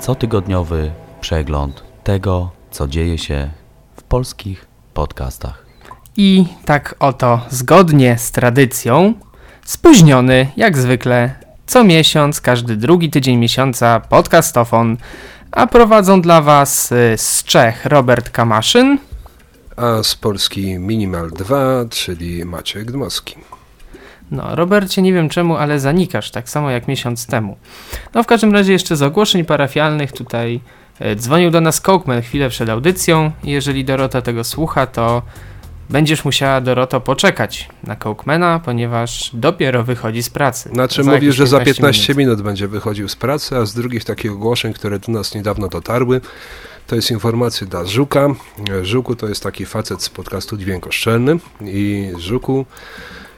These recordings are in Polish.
Cotygodniowy przegląd tego, co dzieje się w polskich podcastach. I tak oto, zgodnie z tradycją, spóźniony, jak zwykle, co miesiąc, każdy drugi tydzień miesiąca, podcastofon, a prowadzą dla Was y, z Czech Robert Kamaszyn. A z Polski Minimal 2, czyli Maciek Dmowski. No, Robercie, nie wiem czemu, ale zanikasz, tak samo jak miesiąc temu. No, w każdym razie jeszcze z ogłoszeń parafialnych tutaj e, dzwonił do nas Cokeman chwilę przed audycją. Jeżeli Dorota tego słucha, to będziesz musiała, Doroto, poczekać na Cokemana, ponieważ dopiero wychodzi z pracy. Znaczy Za jakieś że za 15 15 minut. będzie wychodził z pracy, a z drugich takich ogłoszeń, które do nas niedawno dotarły, to jest informacja dla Żuka. Żuku to jest taki facet z podcastu Dźwiękoszczelny i Żuku, e,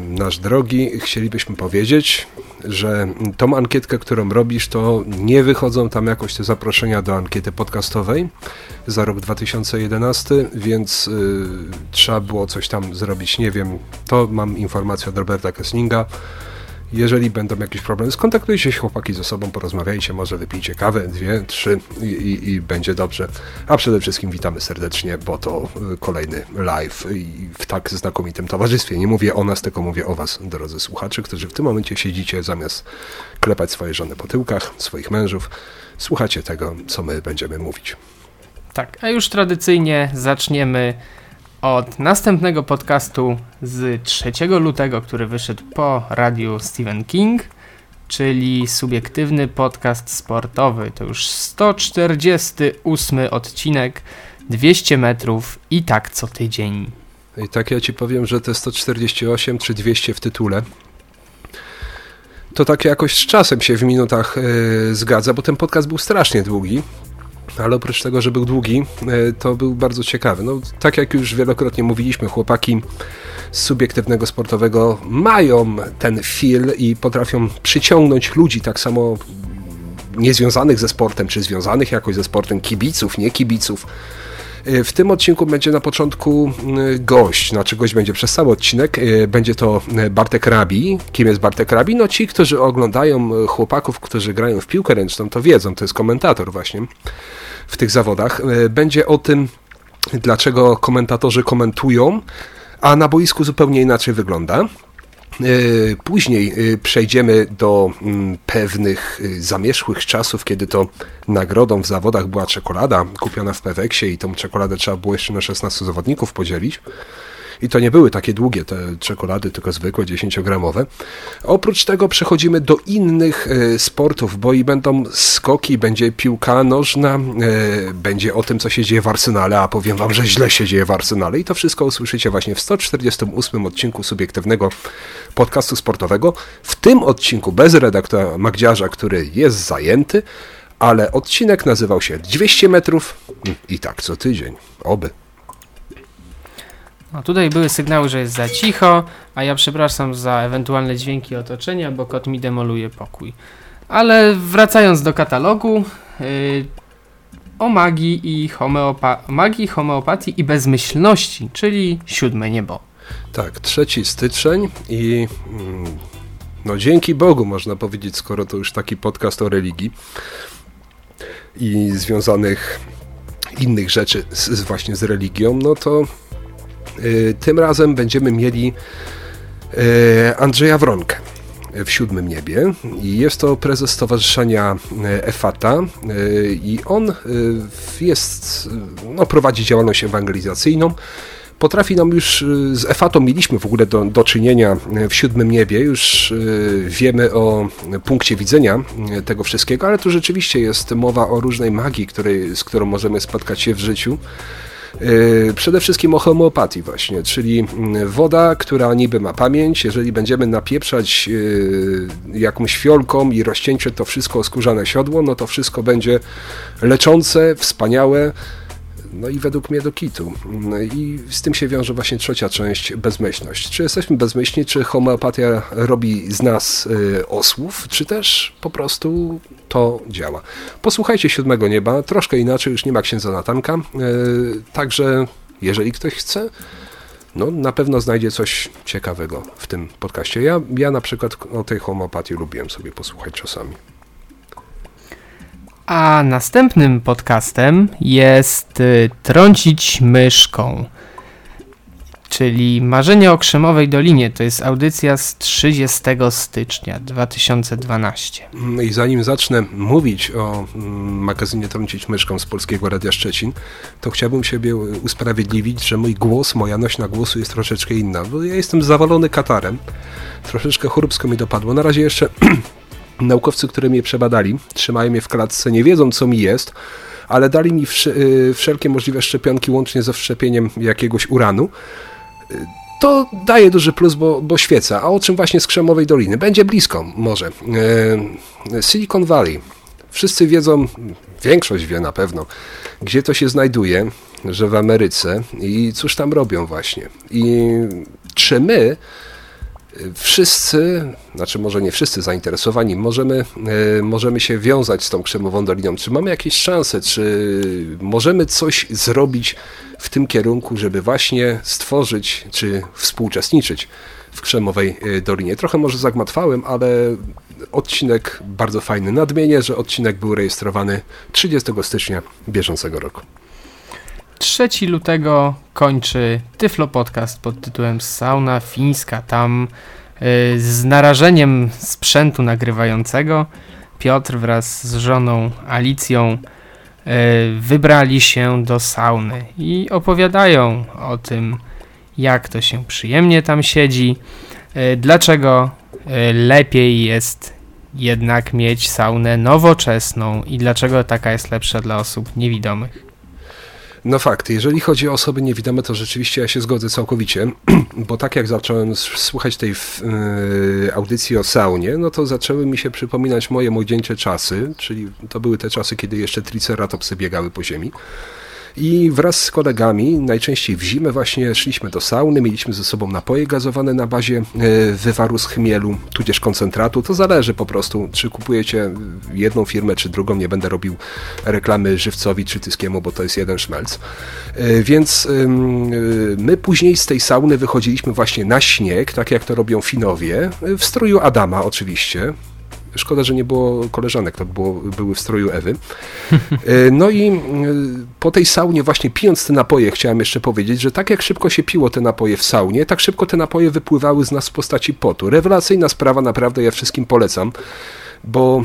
nasz drogi, chcielibyśmy powiedzieć, że tą ankietkę, którą robisz, to nie wychodzą tam jakoś te zaproszenia do ankiety podcastowej za rok 2011, więc y, trzeba było coś tam zrobić, nie wiem, to mam informację od Roberta Kesslinga. Jeżeli będą jakieś problemy, skontaktujcie się chłopaki ze sobą, porozmawiajcie, może wypijcie kawę, dwie, trzy i, i, i będzie dobrze. A przede wszystkim witamy serdecznie, bo to y, kolejny live i w tak znakomitym towarzystwie. Nie mówię o nas, tylko mówię o was, drodzy słuchacze, którzy w tym momencie siedzicie zamiast klepać swoje żony po tyłkach, swoich mężów. Słuchacie tego, co my będziemy mówić. Tak, a już tradycyjnie zaczniemy od następnego podcastu z 3 lutego, który wyszedł po radiu Stephen King, czyli subiektywny podcast sportowy. To już 148 odcinek, 200 metrów i tak co tydzień. I tak ja ci powiem, że te 148 czy 200 w tytule to tak jakoś z czasem się w minutach e, zgadza, bo ten podcast był strasznie długi. Ale oprócz tego, że był długi, e, to był bardzo ciekawy. No, tak jak już wielokrotnie mówiliśmy, chłopaki z subiektywnego sportowego mają ten feel i potrafią przyciągnąć ludzi tak samo niezwiązanych ze sportem, czy związanych jakoś ze sportem, kibiców, nie kibiców. E, W tym odcinku będzie na początku mm, gość, znaczy gość będzie przez cały odcinek, e, będzie to e, Bartek Rabi. Kim jest Bartek Rabi? No ci, którzy oglądają chłopaków, którzy grają w piłkę ręczną, to wiedzą, to jest komentator właśnie w tych zawodach. Będzie o tym, dlaczego komentatorzy komentują, a na boisku zupełnie inaczej wygląda. E, Później e, przejdziemy do mm, pewnych e, zamierzchłych czasów, kiedy to nagrodą w zawodach była czekolada kupiona w Peweksie i tą czekoladę trzeba było jeszcze na 16 zawodników podzielić. I to nie były takie długie te czekolady, tylko zwykłe 10-gramowe. Oprócz tego przechodzimy do innych e, sportów, bo i będą skoki, będzie piłka nożna, e, będzie o tym, co się dzieje w Arsenale, a powiem wam, że źle się dzieje w Arsenale. I to wszystko usłyszycie właśnie w 148 odcinku subiektywnego podcastu sportowego. W tym odcinku bez redaktora Magdziarza, który jest zajęty, ale odcinek nazywał się 200 metrów i tak co tydzień. Oby. No tutaj były sygnały, że jest za cicho, a ja przepraszam za ewentualne dźwięki otoczenia, bo kot mi demoluje pokój. Ale wracając do katalogu, yy, o magii i homeopa- magii, homeopatii i bezmyślności, czyli siódme niebo. Tak, 3 styczeń i mm, no dzięki Bogu można powiedzieć, skoro to już taki podcast o religii i związanych innych rzeczy z, właśnie z religią, no to tym razem będziemy mieli y, Andrzeja Wronkę w siódmym niebie. I jest to prezes stowarzyszenia y, EFATA y, i on y, jest, y, no, prowadzi działalność ewangelizacyjną. Potrafi nam już y, z EFATą mieliśmy w ogóle do, do czynienia y, w siódmym niebie, już y, wiemy o punkcie widzenia y, tego wszystkiego, ale tu rzeczywiście jest mowa o różnej magii, której, z którą możemy spotkać się w życiu. Przede wszystkim o homeopatii właśnie, czyli mm, woda, która niby ma pamięć, jeżeli będziemy napieprzać jakąś fiolką i rozcieńczyć to wszystko o skórzane siodło, no to wszystko będzie leczące, wspaniałe, no i według mnie do kitu. No I z tym się wiąże właśnie trzecia część, bezmyślność. Czy jesteśmy bezmyślni, czy homeopatia robi z nas y, osłów, czy też po prostu to działa. Posłuchajcie Siódmego Nieba, troszkę inaczej, już nie ma księdza Natanka, y, także jeżeli ktoś chce, no na pewno znajdzie coś ciekawego w tym podcaście. Ja, ja na przykład o tej homeopatii lubiłem sobie posłuchać czasami. A następnym podcastem jest y, Trącić myszką, czyli Marzenie o Krzemowej Dolinie. To jest audycja z 30 stycznia 2012. No I zanim zacznę mówić o mm, magazynie Trącić myszką z Polskiego Radia Szczecin, to chciałbym siebie usprawiedliwić, że mój głos, moja nośna głosu jest troszeczkę inna, bo ja jestem zawalony katarem. Troszeczkę choróbsko mi dopadło. Na razie jeszcze Naukowcy, którzy mnie przebadali, trzymają mnie w klatce, nie wiedzą co mi jest, ale dali mi y, wszelkie możliwe szczepionki, łącznie ze wszczepieniem jakiegoś uranu. Y, to daje duży plus, bo, bo świeca. A o czym właśnie z Krzemowej Doliny? Będzie blisko, może. Y, Silicon Valley. Wszyscy wiedzą, większość wie na pewno, gdzie to się znajduje, że w Ameryce i cóż tam robią właśnie. I czy my wszyscy, znaczy może nie wszyscy zainteresowani, możemy, e, możemy się wiązać z tą Krzemową Doliną. Czy mamy jakieś szanse, czy możemy coś zrobić w tym kierunku, żeby właśnie stworzyć, czy współuczestniczyć w Krzemowej e, Dolinie. Trochę może zagmatwałem, ale odcinek bardzo fajny. Nadmienię, że odcinek był rejestrowany 30 stycznia bieżącego roku. 3 lutego kończy Tyflo Podcast pod tytułem Sauna Fińska. Tam y, z narażeniem sprzętu nagrywającego Piotr wraz z żoną Alicją y, wybrali się do sauny i opowiadają o tym, jak to się przyjemnie tam siedzi, y, dlaczego lepiej jest jednak mieć saunę nowoczesną i dlaczego taka jest lepsza dla osób niewidomych. No fakt, jeżeli chodzi o osoby niewidome, to rzeczywiście ja się zgodzę całkowicie, bo tak jak zacząłem słuchać tej yy, audycji o saunie, no to zaczęły mi się przypominać moje młodzieńcze czasy, czyli to były te czasy, kiedy jeszcze triceratopsy biegały po ziemi. I wraz z kolegami, najczęściej w zimę właśnie szliśmy do sauny, mieliśmy ze sobą napoje gazowane na bazie e, wywaru z chmielu, tudzież koncentratu. To zależy po prostu, czy kupujecie jedną firmę, czy drugą. Nie będę robił reklamy Żywcowi czy Tyskiemu, bo to jest jeden szmelc. E, więc e, my później z tej sauny wychodziliśmy właśnie na śnieg, tak jak to robią Finowie, w stroju Adama oczywiście. Szkoda, że nie było koleżanek, to było, były w stroju Ewy. E, no i e, po tej saunie, właśnie pijąc te napoje, chciałem jeszcze powiedzieć, że tak jak szybko się piło te napoje w saunie, tak szybko te napoje wypływały z nas w postaci potu. Rewelacyjna sprawa, naprawdę ja wszystkim polecam, bo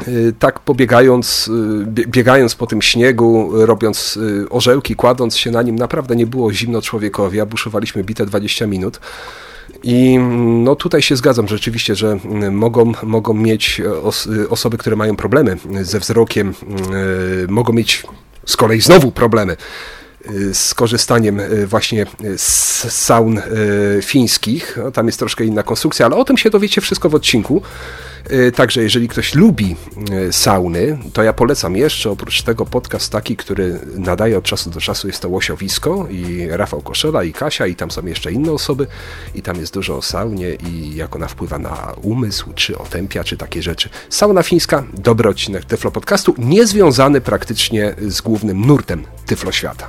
e, tak pobiegając, biegając po tym śniegu, robiąc orzełki, kładąc się na nim, naprawdę nie było zimno człowiekowi, a buszowaliśmy bite 20 minut. I no tutaj się zgadzam rzeczywiście, że mm, mogą, mogą mieć os osoby, które mają problemy ze wzrokiem, mogą mieć z kolei znowu problemy z korzystaniem właśnie z saun fińskich. No, tam jest troszkę inna konstrukcja, ale o tym się dowiecie wszystko w odcinku. Y, także jeżeli ktoś lubi y, sauny, to ja polecam jeszcze oprócz tego podcast taki, który nadaje od czasu do czasu, jest to Łosiowisko i Rafał Koszela i Kasia i tam są jeszcze inne osoby i tam jest dużo o saunie i jak ona wpływa na umysł, czy otępia, czy takie rzeczy. Sauna fińska, dobry odcinek Tyflo Podcastu, niezwiązany praktycznie z głównym nurtem Tyflo Świata.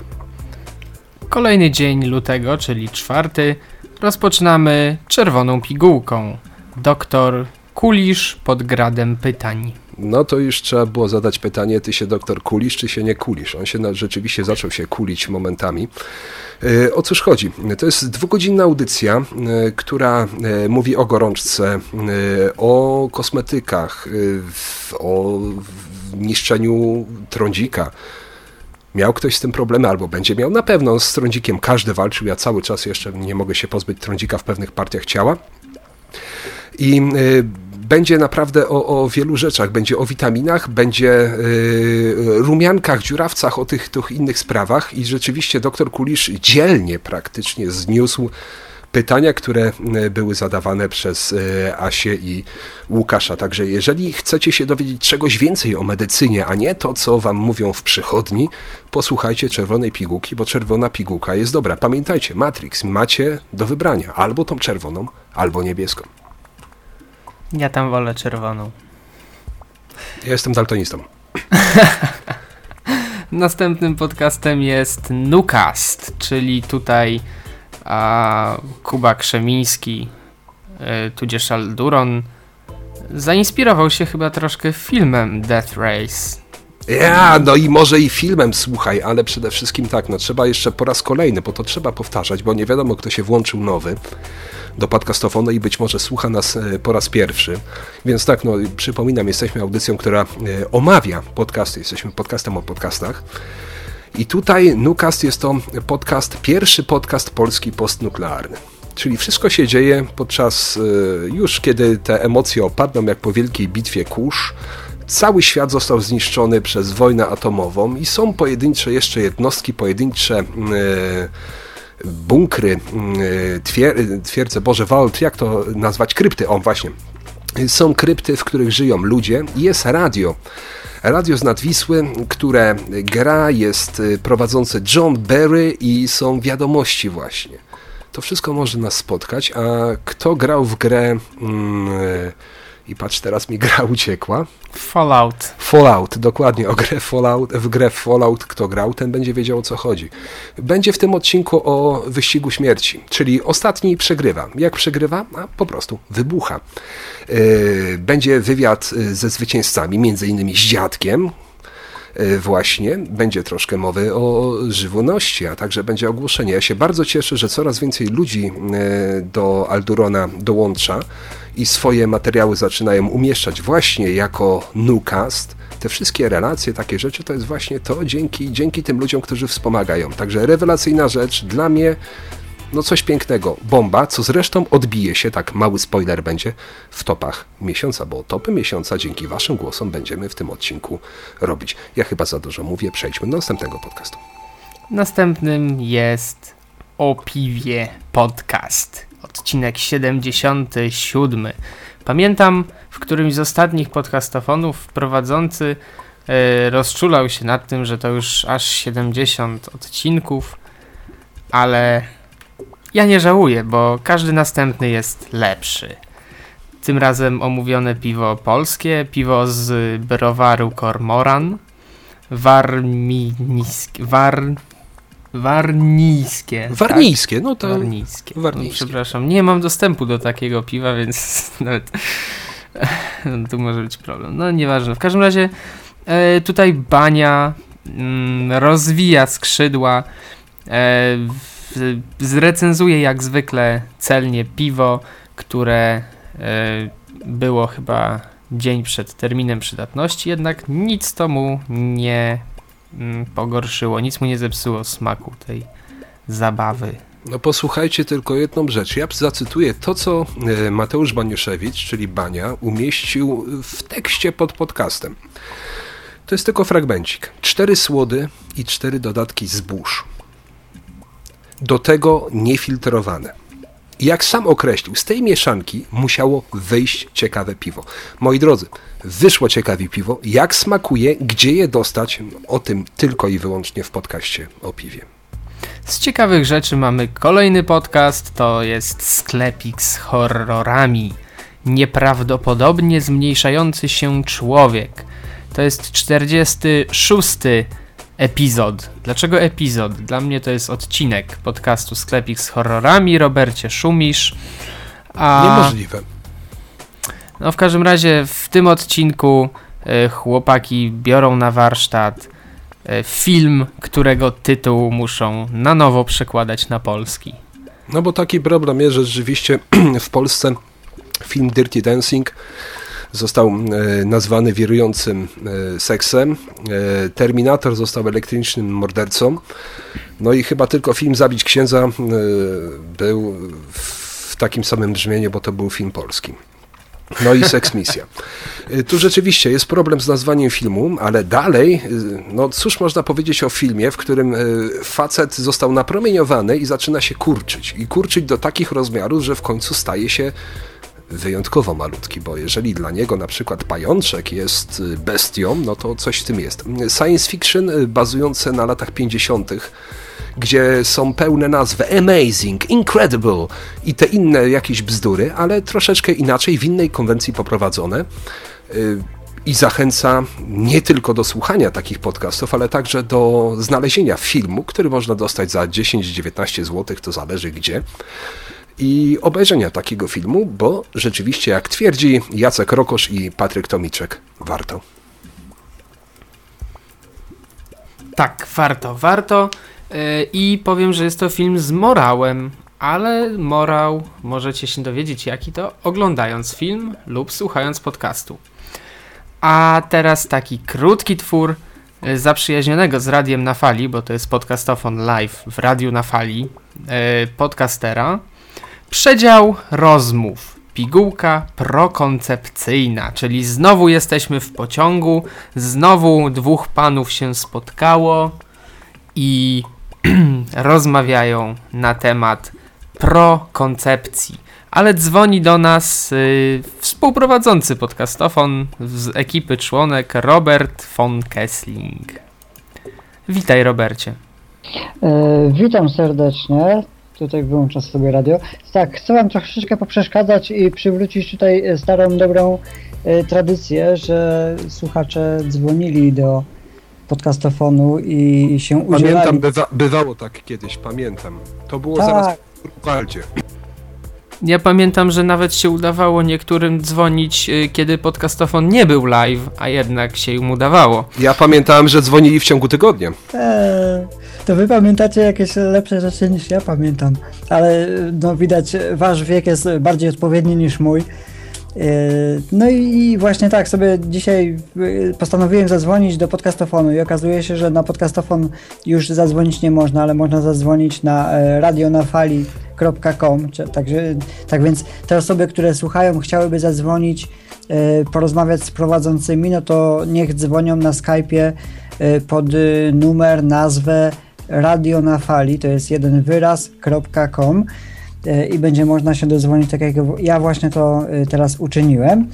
Kolejny dzień lutego, czyli czwarty, rozpoczynamy czerwoną pigułką. Doktor kulisz pod gradem pytań. No to już trzeba było zadać pytanie, ty się doktor kulisz, czy się nie kulisz? On się na, rzeczywiście zaczął się kulić momentami. E, o cóż chodzi? To jest dwugodzinna audycja, e, która e, mówi o gorączce, o kosmetykach, o niszczeniu trądzika. Miał ktoś z tym problemy, albo będzie miał na pewno z trądzikiem. Każdy walczył. Ja cały czas jeszcze nie mogę się pozbyć trądzika w pewnych partiach ciała. I będzie naprawdę o, o wielu rzeczach. Będzie o witaminach, będzie y, rumiankach, dziurawcach, o tych, tych innych sprawach i rzeczywiście doktor Kulisz dzielnie praktycznie zniósł pytania, które e, były zadawane przez e, Asię i Łukasza. Także jeżeli chcecie się dowiedzieć czegoś więcej o medycynie, a nie to, co wam mówią w przychodni, posłuchajcie Czerwonej Pigułki, bo Czerwona Pigułka jest dobra. Pamiętajcie, Matrix macie do wybrania albo tą czerwoną, albo niebieską. Ja tam wolę czerwoną. Ja jestem daltonistą. Następnym podcastem jest Nukast, czyli tutaj a Kuba Krzemiński, y, tudzież Alduron, zainspirował się chyba troszkę filmem Death Race. Ja, no i może i filmem, słuchaj, ale przede wszystkim tak, no trzeba jeszcze po raz kolejny, bo to trzeba powtarzać, bo nie wiadomo, kto się włączył nowy do podcastofonu i być może słucha nas e, po raz pierwszy. Więc tak, no przypominam, jesteśmy audycją, która e, omawia podcasty, jesteśmy podcastem o podcastach. I tutaj Nukast jest to podcast, pierwszy podcast polski postnuklearny. Czyli wszystko się dzieje podczas e, już kiedy te emocje opadną, jak po wielkiej bitwie kurz. Cały świat został zniszczony przez wojnę atomową i są pojedyncze jeszcze jednostki, pojedyncze e, bunkry, e, twier twierdze Boże Wald, jak to nazwać? Krypty, o właśnie. Są krypty, w których żyją ludzie i jest radio. Radio z Nadwisły, które gra, jest y, prowadzący John Berry i są wiadomości właśnie. To wszystko może nas spotkać, a kto grał w grę... Mm, i patrz, teraz mi gra uciekła. Fallout. Fallout, dokładnie. O grę Fallout, w grę Fallout kto grał, ten będzie wiedział o co chodzi. Będzie w tym odcinku o wyścigu śmierci, czyli ostatni przegrywa. Jak przegrywa? A po prostu wybucha. Yy, będzie wywiad yy, ze zwycięzcami, między innymi z dziadkiem, właśnie będzie troszkę mowy o żywności, a także będzie ogłoszenie. Ja się bardzo cieszę, że coraz więcej ludzi do Aldurona dołącza i swoje materiały zaczynają umieszczać właśnie jako Newcast, te wszystkie relacje, takie rzeczy, to jest właśnie to dzięki, dzięki tym ludziom, którzy wspomagają. Także rewelacyjna rzecz dla mnie, no coś pięknego. Bomba, co zresztą odbije się, tak mały spoiler będzie, w topach miesiąca, bo topy miesiąca dzięki waszym głosom będziemy w tym odcinku robić. Ja chyba za dużo mówię, przejdźmy do następnego podcastu. Następnym jest o piwie podcast odcinek 77. Pamiętam, w którymś z ostatnich podcastofonów prowadzący yy, rozczulał się nad tym, że to już aż 70 odcinków, ale ja nie żałuję, bo każdy następny jest lepszy. Tym razem omówione piwo polskie, piwo z browaru Kormoran, warmińskie, war, Warnijskie. Warnijskie, tak? no to. Warnijskie. Warnijskie. No, przepraszam, nie mam dostępu do takiego piwa, więc nawet no, tu może być problem. No nieważne. W każdym razie e, tutaj Bania mm, rozwija skrzydła, zrecenzuje jak zwykle celnie piwo, które e, było chyba dzień przed terminem przydatności, jednak nic to mu nie Mm, pogorszyło, nic mu nie zepsuło smaku tej zabawy. No posłuchajcie tylko jedną rzecz. Ja zacytuję to, co e, Mateusz Baniuszewicz, czyli Bania, umieścił w tekście pod podcastem. To jest tylko fragmencik. Cztery słody i cztery dodatki zbóż. Do tego niefiltrowane jak sam określił, z tej mieszanki musiało wyjść ciekawe piwo. Moi drodzy, wyszło ciekawe piwo. Jak smakuje, gdzie je dostać, o tym tylko i wyłącznie w podcaście o piwie. Z ciekawych rzeczy mamy kolejny podcast, to jest sklepik z horrorami. Nieprawdopodobnie zmniejszający się człowiek. To jest 46 epizod. Dlaczego epizod? Dla mnie to jest odcinek podcastu Sklepik z horrorami. Robercie Szumisz. A... Niemożliwe. No w każdym razie w tym odcinku y, chłopaki biorą na warsztat y, film, którego tytuł muszą na nowo przekładać na polski. No bo taki problem jest, że rzeczywiście w Polsce film Dirty Dancing został e, nazwany wirującym e, seksem. E, Terminator został elektrycznym mordercą. No i chyba tylko film Zabić Księdza był w takim samym brzmieniu, bo to był film polski. No i seksmisja. Y, tu rzeczywiście jest problem z nazwaniem filmu, ale dalej, no cóż można powiedzieć o filmie, w którym facet został napromieniowany i zaczyna się kurczyć. I kurczyć do takich rozmiarów, że w końcu staje się wyjątkowo malutki, bo jeżeli dla niego na przykład pajączek jest bestią, no to coś w tym jest. Science fiction bazujące na latach 50., gdzie są pełne nazwy amazing, incredible i te inne jakieś bzdury, ale troszeczkę inaczej, w innej konwencji poprowadzone i zachęca nie tylko do słuchania takich podcastów, ale także do znalezienia filmu, który można dostać za 10-19 zł, to zależy gdzie. I obejrzenia takiego filmu, bo rzeczywiście, jak twierdzi Jacek Rokosz i Patryk Tomiczek, warto. Tak, warto, warto. Yy, I powiem, że jest to film z morałem, ale morał możecie się dowiedzieć, jaki to oglądając film lub słuchając podcastu. A teraz taki krótki twór e, zaprzyjaźnionego z Radiem na Fali, bo to jest podcastofon live w Radiu na Fali, e, podcastera. Przedział rozmów. Pigułka prokoncepcyjna, czyli znowu jesteśmy w pociągu, znowu dwóch panów się spotkało i rozmawiają na temat prokoncepcji ale dzwoni do nas y, współprowadzący podcastofon z ekipy członek Robert von Kessling. Witaj Robercie. E, witam serdecznie. Tutaj wyłączę sobie radio. Tak, chcę wam troszeczkę poprzeszkadzać i przywrócić tutaj starą, dobrą e, tradycję, że słuchacze dzwonili do podcastofonu i się udzielali. Pamiętam, bywa, bywało tak kiedyś, pamiętam. To było tak. zaraz w Waldzie. Ja pamiętam, że nawet się udawało niektórym dzwonić, y, kiedy podcastofon nie był live, a jednak się im udawało. Ja pamiętałem, że dzwonili w ciągu tygodnia. Eee, to wy pamiętacie jakieś lepsze rzeczy niż ja pamiętam. Ale no widać, wasz wiek jest bardziej odpowiedni niż mój. Eee, no i właśnie tak, sobie dzisiaj y, postanowiłem zadzwonić do podcastofonu i okazuje się, że na podcastofon już zadzwonić nie można, ale można zadzwonić na e, radio na fali www.radionafa.com. Także, tak więc te osoby, które słuchają, chciałyby zadzwonić, e, porozmawiać z prowadzącymi, no to niech dzwonią na Skype'ie e, pod numer, nazwę Radio na Fali, to jest jeden wyraz.com e, i będzie można się dozwonić, tak jak ja właśnie to teraz uczyniłem.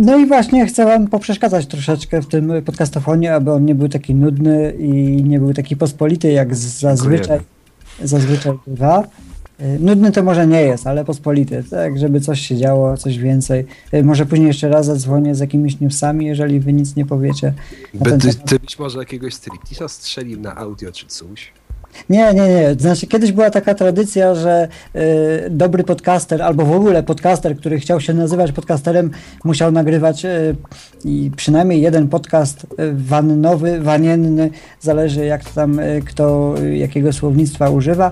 No i właśnie chcę Wam poprzeszkadzać troszeczkę w tym podcastofonie, aby on nie był taki nudny i nie był taki pospolity jak zazwyczaj. Zazwyczaj bywa. Y, nudny to może nie jest, ale pospolity, tak, żeby coś się działo, coś więcej. Y, może później jeszcze raz zadzwonię z jakimiś newsami, jeżeli wy nic nie powiecie. By ty, ty być może jakiegoś striptisa strzelił na audio czy coś? Nie, nie, nie. Znaczy, kiedyś była taka tradycja, że y, dobry podcaster, albo w ogóle podcaster, który chciał się nazywać podcasterem, musiał nagrywać y, przynajmniej jeden podcast y, wannowy, wanienny, zależy jak tam y, kto y, jakiego słownictwa używa.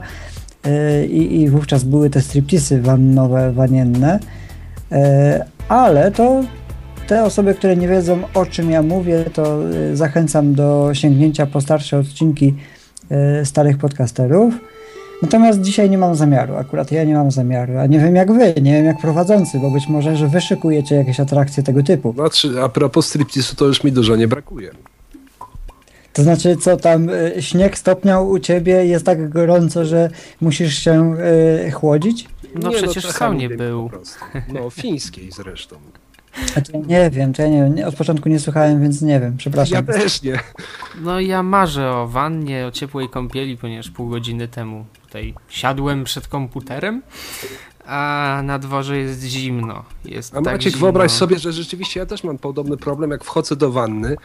Y, I, I wówczas były te striptisy wannowe, wanienne. Ale to te osoby, które nie wiedzą o czym ja mówię, to zachęcam do sięgnięcia po starsze odcinki E, starych podcasterów. Natomiast dzisiaj nie mam zamiaru, akurat ja nie mam zamiaru, a nie wiem jak wy, nie wiem jak prowadzący, bo być może, że wy szykujecie jakieś atrakcje tego typu. Znaczy, a propos striptisu, to już mi dużo nie brakuje. To znaczy, co tam, y, śnieg stopniał u ciebie, jest tak gorąco, że musisz się y, chłodzić? No nie, no przecież no, w saunie był. No, fińskiej zresztą. A to ja nie wiem, to ja nie wiem. Od początku nie słuchałem, więc nie wiem, przepraszam. Ja też nie. No ja marzę o wannie, o ciepłej kąpieli, ponieważ pół godziny temu tutaj siadłem przed komputerem, a na dworze jest zimno. Jest a tak Maciek, zimno. wyobraź sobie, że rzeczywiście ja też mam podobny problem, jak wchodzę do wanny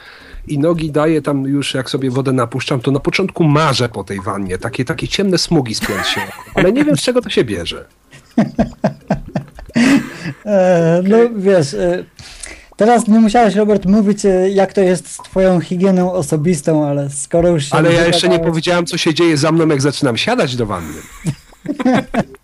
i nogi daję tam już, jak sobie wodę napuszczam, to na początku marzę po tej wannie, takie, takie ciemne smugi spiąć się, ale nie wiem z czego to się bierze. E, no wiesz, e, teraz nie musiałeś, Robert, mówić, e, jak to jest z twoją higieną osobistą, ale skoro już się... Ale ja jeszcze nie powiedziałem, co się dzieje za mną, jak zaczynam siadać do wanny.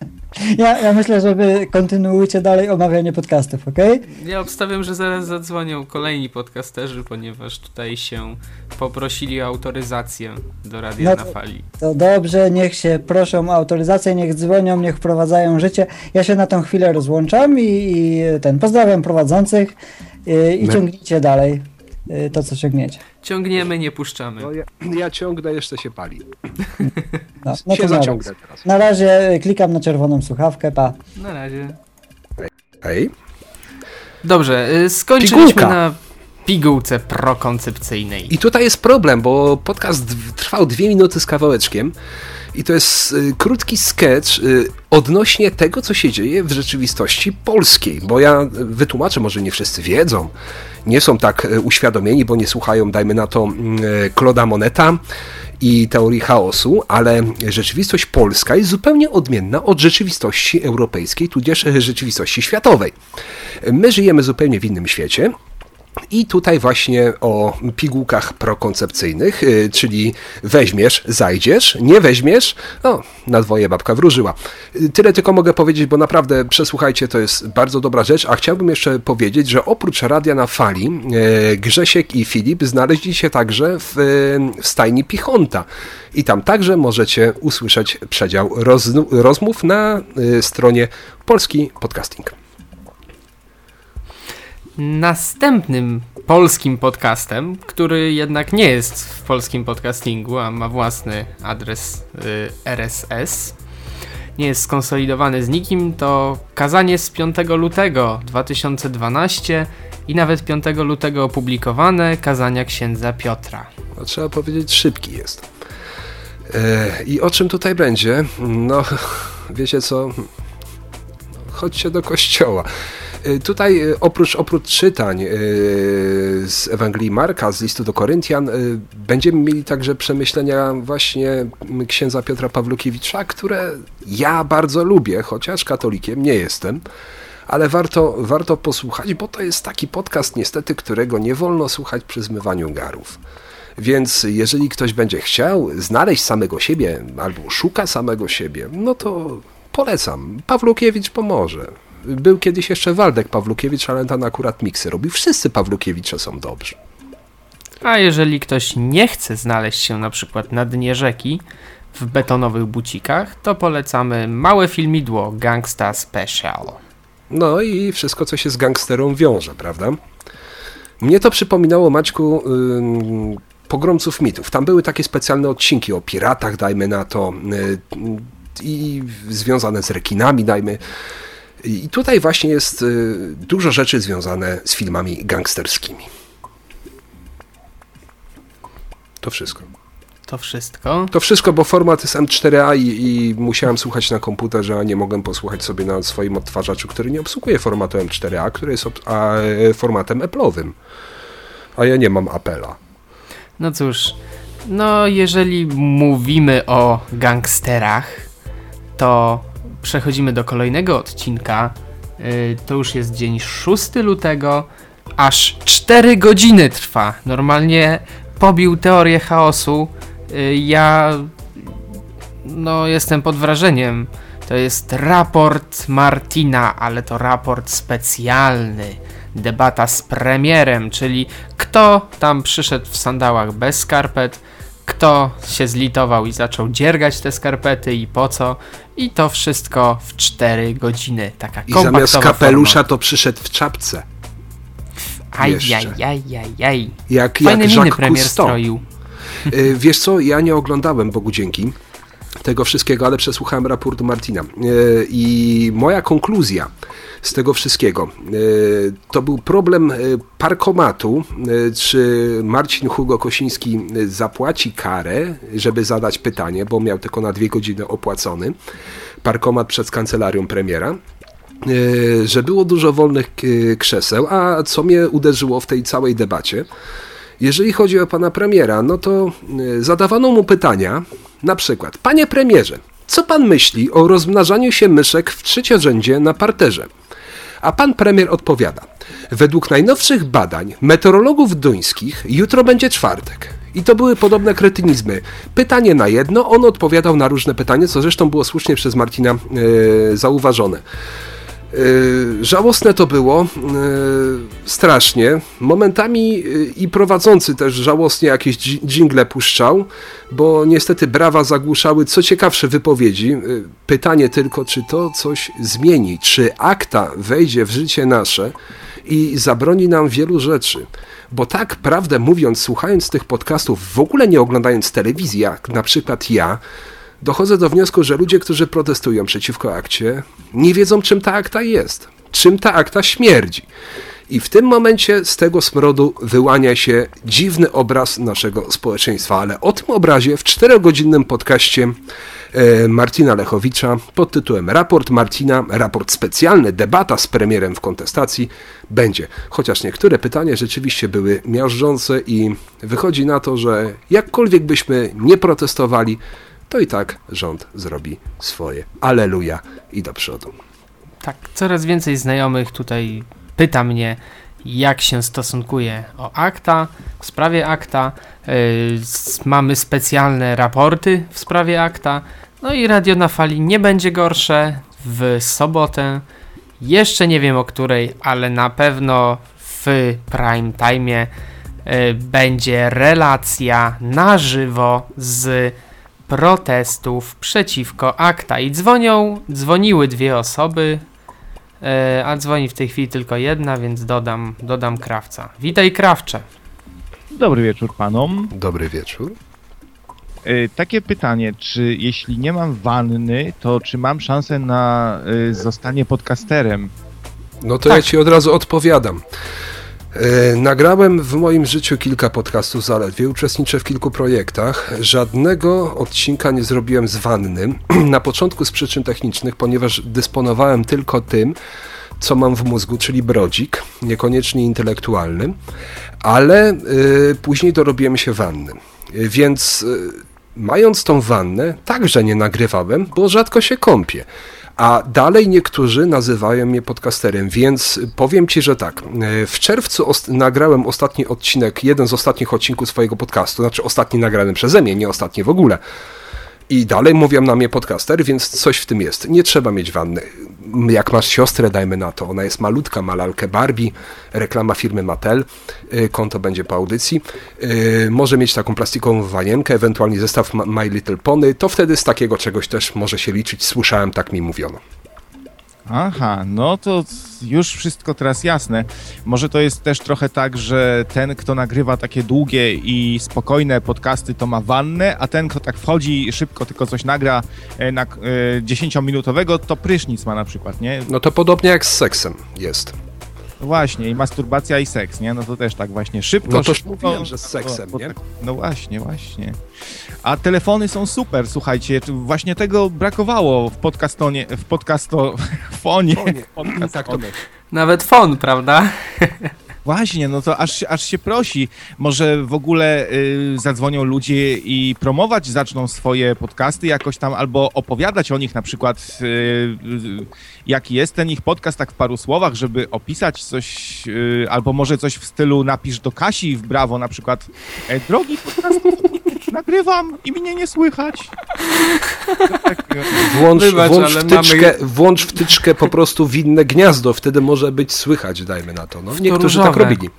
Ja, ja myślę, że wy kontynuujcie dalej omawianie podcastów, ok? Ja obstawiam, że zaraz zadzwonią kolejni podcasterzy, ponieważ tutaj się poprosili o autoryzację do Radia No na to- Fali. To dobrze, niech się proszą o autoryzację, niech dzwonią, niech wprowadzają życie. Ja się na tą chwilę rozłączam i, i ten pozdrawiam prowadzących i, i My- ciągnijcie dalej y, to, co ciągniecie. Ciągniemy, nie puszczamy. No, ja, ja ciągnę, jeszcze się pali. No, no się to na, zaciągnę teraz. na razie y, klikam na czerwoną słuchawkę, pa. Na razie. Hej. Dobrze, y, skończyliśmy Pigułka. na pigułce prokoncepcyjnej. I tutaj jest problem, bo podcast trwał dwie minuty z kawałeczkiem i to jest y, krótki sketch y, odnośnie tego, co się dzieje w rzeczywistości polskiej, bo ja y, wytłumaczę, może nie wszyscy wiedzą, nie są tak uświadomieni, bo nie słuchają, dajmy na to, y, Claude'a Moneta i teorii chaosu, ale rzeczywistość polska jest zupełnie odmienna od rzeczywistości europejskiej, tudzież rzeczywistości światowej. My żyjemy zupełnie w innym świecie, i tutaj właśnie o pigułkach prokoncepcyjnych, y, czyli weźmiesz, zajdziesz, nie weźmiesz, no, na dwoje babka wróżyła. Y, Tyle tylko mogę powiedzieć, bo naprawdę przesłuchajcie, to jest bardzo dobra rzecz, a chciałbym jeszcze powiedzieć, że oprócz Radia na Fali, y, Grzesiek i Filip znaleźli się także w, w stajni Pichonta. I tam także możecie usłyszeć przedział rozmów na stronie Polski Podcasting. Następnym polskim podcastem, który jednak nie jest w polskim podcastingu, a ma własny adres y, RSS, nie jest skonsolidowany z nikim, to kazanie z 5 lutego 2012 i nawet 5 lutego opublikowane kazania księdza Piotra. No, trzeba powiedzieć, szybki jest. E, I o czym tutaj będzie? No, wiecie co? Chodźcie do kościoła. E, Tutaj e, oprócz, oprócz czytań e, z Ewangelii Marka, z listu do Koryntian, będziemy mieli także przemyślenia właśnie księdza Piotra Pawlukiewicza, które ja bardzo lubię, chociaż katolikiem nie jestem. Ale warto, warto posłuchać, bo to jest taki podcast niestety, którego nie wolno słuchać przy zmywaniu garów. Więc jeżeli ktoś będzie chciał znaleźć samego siebie albo szuka samego siebie, no to polecam. Pawlukiewicz pomoże. Był kiedyś jeszcze Waldek Pawlukiewicz, ale ten akurat miksy robił. Wszyscy Pawlukiewicze są dobrzy. A jeżeli ktoś nie chce znaleźć się na przykład na dnie rzeki w betonowych bucikach, to polecamy małe filmidło Gangsta Special. No i wszystko, co się z gangsterą wiąże, prawda? Mnie to przypominało, Maćku, ym, pogromców mitów. Tam były takie specjalne odcinki o piratach, dajmy na to, y, i związane z rekinami, dajmy. I tutaj właśnie jest y, dużo rzeczy związane z filmami gangsterskimi. To wszystko. To wszystko. To wszystko, bo format jest M4A i, i musiałem słuchać na komputerze, a nie mogłem posłuchać sobie na swoim odtwarzaczu, który nie obsługuje formatu M4A, który jest a, formatem Apple'owym. A ja nie mam Apple'a. No cóż, no jeżeli mówimy o gangsterach, to przechodzimy do kolejnego odcinka. Yy, to już jest dzień 6 lutego, aż 4 godziny trwa. Normalnie pobił teorię chaosu. Yy, ja no jestem pod wrażeniem. To jest raport Martina, ale to raport specjalny. Debata z premierem, czyli kto tam przyszedł w sandałach bez skarpet, kto się zlitował i zaczął dziergać te skarpety i po co. I to wszystko w 4 godziny. Taka I zamiast kapelusza forma. to przyszedł w czapce. Ajajajajaj. Jak, Fajne jak miny premier Cousteau. stroił. Y, Wiesz co, ja nie oglądałem, Bogu dzięki, tego wszystkiego, ale przesłuchałem raportu Martina. Y, I moja konkluzja z tego wszystkiego y, to był problem y, parkomatu, y, czy Marcin Hugo Kosiński zapłaci karę, żeby zadać pytanie, bo miał tylko na dwie godziny opłacony parkomat przed kancelarią premiera. Że było dużo wolnych krzeseł, a co mnie uderzyło w tej całej debacie, jeżeli chodzi o pana premiera, no to zadawano mu pytania, na przykład, panie premierze, co pan myśli o rozmnażaniu się myszek w trzeciorzędzie na parterze? A pan premier odpowiada, według najnowszych badań meteorologów duńskich jutro będzie czwartek. I to były podobne kretynizmy. Pytanie na jedno, on odpowiadał na różne pytania, co zresztą było słusznie przez Martina e, zauważone. E, żałosne to było, e, strasznie. Momentami e, i prowadzący też żałosnie jakieś dżingle puszczał, bo niestety brawa zagłuszały co ciekawsze wypowiedzi. Pytanie tylko, czy to coś zmieni, czy akta wejdzie w życie nasze i zabroni nam wielu rzeczy. Bo tak, prawdę mówiąc, słuchając tych podcastów, w ogóle nie oglądając telewizji, jak na przykład ja, dochodzę do wniosku, że ludzie, którzy protestują przeciwko akcie, nie wiedzą, czym ta akta jest, czym ta akta śmierdzi. I w tym momencie z tego smrodu wyłania się dziwny obraz naszego społeczeństwa, ale o tym obrazie w czterogodzinnym podcaście e, Martina Lechowicza pod tytułem Raport Martina, raport specjalny, debata z premierem w kontestacji będzie. Chociaż niektóre pytania rzeczywiście były miażdżące i wychodzi na to, że jakkolwiek byśmy nie protestowali, to i tak rząd zrobi swoje. Aleluja i do przodu. Tak, coraz więcej znajomych tutaj pyta mnie, jak się stosunkuje o akta, w sprawie akta. Yy, mamy specjalne raporty w sprawie akta. No i radio na fali nie będzie gorsze w sobotę. Jeszcze nie wiem o której, ale na pewno w prime time yy, będzie relacja na żywo z protestów przeciwko akta i dzwonią, dzwoniły dwie osoby, e, a dzwoni w tej chwili tylko jedna, więc dodam, dodam krawca. Witaj krawcze. Dobry wieczór panom. Dobry wieczór. E, takie pytanie, czy jeśli nie mam wanny, to czy mam szansę na e, zostanie podcasterem? No to tak. ja ci od razu odpowiadam. E, nagrałem w moim życiu kilka podcastów zaledwie, uczestniczę w kilku projektach. Żadnego odcinka nie zrobiłem z wanny. Na początku z przyczyn technicznych, ponieważ dysponowałem tylko tym, co mam w mózgu, czyli brodzik, niekoniecznie intelektualny, ale y, później dorobiłem się wanny. Więc y, mając tą wannę, także nie nagrywałem, bo rzadko się kąpię. A dalej niektórzy nazywają mnie podcasterem, więc powiem Ci, że tak. W czerwcu ost nagrałem ostatni odcinek, jeden z ostatnich odcinków swojego podcastu, znaczy ostatni nagrany przeze mnie, nie ostatni w ogóle. I dalej mówią na mnie podcaster, więc coś w tym jest. Nie trzeba mieć wanny. Jak masz siostrę, dajmy na to. Ona jest malutka, ma lalkę Barbie, reklama firmy Mattel, y, konto będzie po audycji. Y, może mieć taką plastikową wanienkę, ewentualnie zestaw My Little Pony. To wtedy z takiego czegoś też może się liczyć. Słyszałem, tak mi mówiono. Aha, no to już wszystko teraz jasne. Może to jest też trochę tak, że ten, kto nagrywa takie długie i spokojne podcasty, to ma wannę, a ten, kto tak wchodzi szybko tylko coś nagra e, na 10-minutowego, e, to prysznic ma na przykład, nie? No to podobnie jak z seksem jest. Właśnie, i masturbacja i seks, nie? No to też tak właśnie szybko. No to szybko, mówiłem, że z seksem, no, nie? Tak, no właśnie, właśnie. A telefony są super, słuchajcie, właśnie tego brakowało w podcastonie, w podcasto, fonie. tak to Nawet fon, prawda? Właśnie, no to aż, aż się prosi. Może w ogóle y, zadzwonią ludzie i promować zaczną swoje podcasty jakoś tam, albo opowiadać o nich na przykład, y, y, jaki jest ten ich podcast, tak w paru słowach, żeby opisać coś, y, albo może coś w stylu napisz do Kasi w Brawo na przykład, e, drogi podcast, nagrywam i mnie nie słychać. Włącz, Wybacz, włącz, wtyczkę, mamy... włącz wtyczkę po prostu w inne gniazdo, wtedy może być słychać, dajmy na to. No, niektórzy tak robili.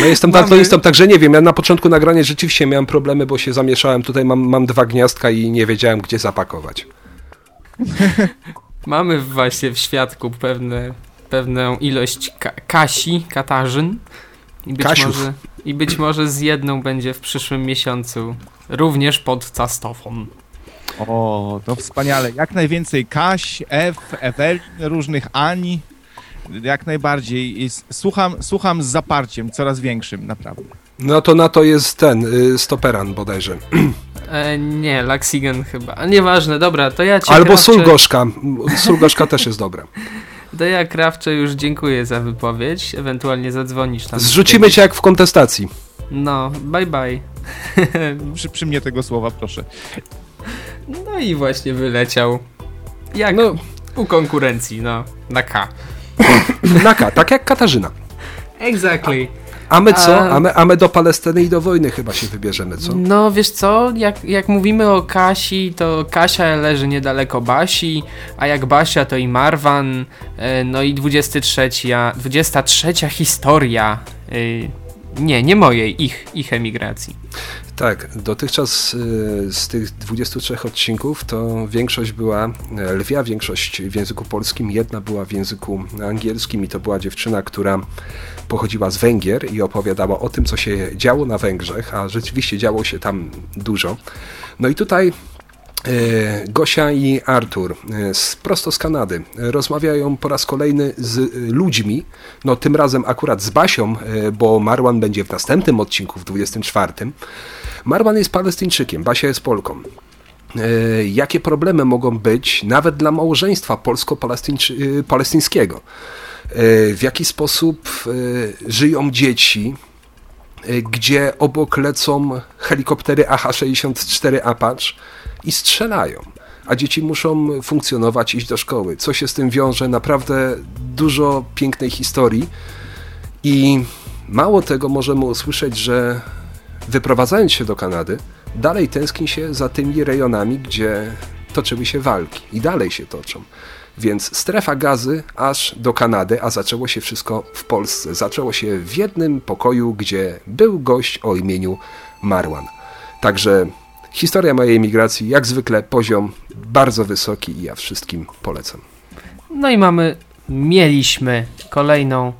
No jestem Mamy... daltonistą, także nie wiem, ja na początku nagrania rzeczywiście miałem problemy, bo się zamieszałem, tutaj mam, mam dwa gniazdka i nie wiedziałem, gdzie zapakować. Mamy właśnie w świadku pewne, pewną ilość ka Kasi, Katarzyn i być, może, I być może z jedną będzie w przyszłym miesiącu również pod castofon. O, to wspaniale. Jak najwięcej Kaś, F, Ewelin, różnych Ani. Jak najbardziej. Słucham, słucham z zaparciem coraz większym, naprawdę. No to na to jest ten, y, stoperan bodajże. E, nie, Laxigen chyba. Nieważne, dobra, to ja cię Albo krawcze... Sulgoszka. Sulgoszka też jest dobra. To ja Krawcze już dziękuję za wypowiedź. Ewentualnie zadzwonisz tam. Zrzucimy cię jak w kontestacji. No, bye bye. przy, przy mnie tego słowa, proszę. No i właśnie wyleciał. Jak no. u konkurencji, no. Na K. na K, tak jak Katarzyna. Exactly. A my co? A my, a my do Palestyny i do wojny chyba się wybierzemy, co? No wiesz co, jak, jak mówimy o Kasi, to Kasia leży niedaleko Basi, a jak Basia to i Marwan, e, no i 23, 23 historia, e, nie, nie mojej, ich, ich emigracji. Tak, dotychczas y, z tych 23 odcinków to większość była, e, lwia większość w języku polskim, jedna była w języku angielskim i to była dziewczyna, która pochodziła z Węgier i opowiadała o tym, co się działo na Węgrzech, a rzeczywiście działo się tam dużo. No i tutaj e, Gosia i Artur e, prosto z Kanady rozmawiają po raz kolejny z ludźmi, no tym razem akurat z Basią, bo Marwan będzie w następnym odcinku, w 24. Marwan jest Palestyńczykiem, Basia jest Polką. E, jakie problemy mogą być nawet dla małżeństwa polsko-palestyńskiego? E, w jaki sposób e, żyją dzieci, gdzie obok lecą helikoptery AH-64 Apache i strzelają, a dzieci muszą funkcjonować, iść do szkoły. Co się z tym wiąże? Naprawdę dużo pięknej historii i mało tego możemy usłyszeć, że wyprowadzając się do Kanady, dalej tęskni się za tymi rejonami, gdzie toczyły się walki i dalej się toczą. Więc strefa gazy aż do Kanady, a zaczęło się wszystko w Polsce. Zaczęło się w jednym pokoju, gdzie był gość o imieniu Marwan. Także historia mojej emigracji, jak zwykle poziom bardzo wysoki i ja wszystkim polecam. No i mamy, mieliśmy kolejną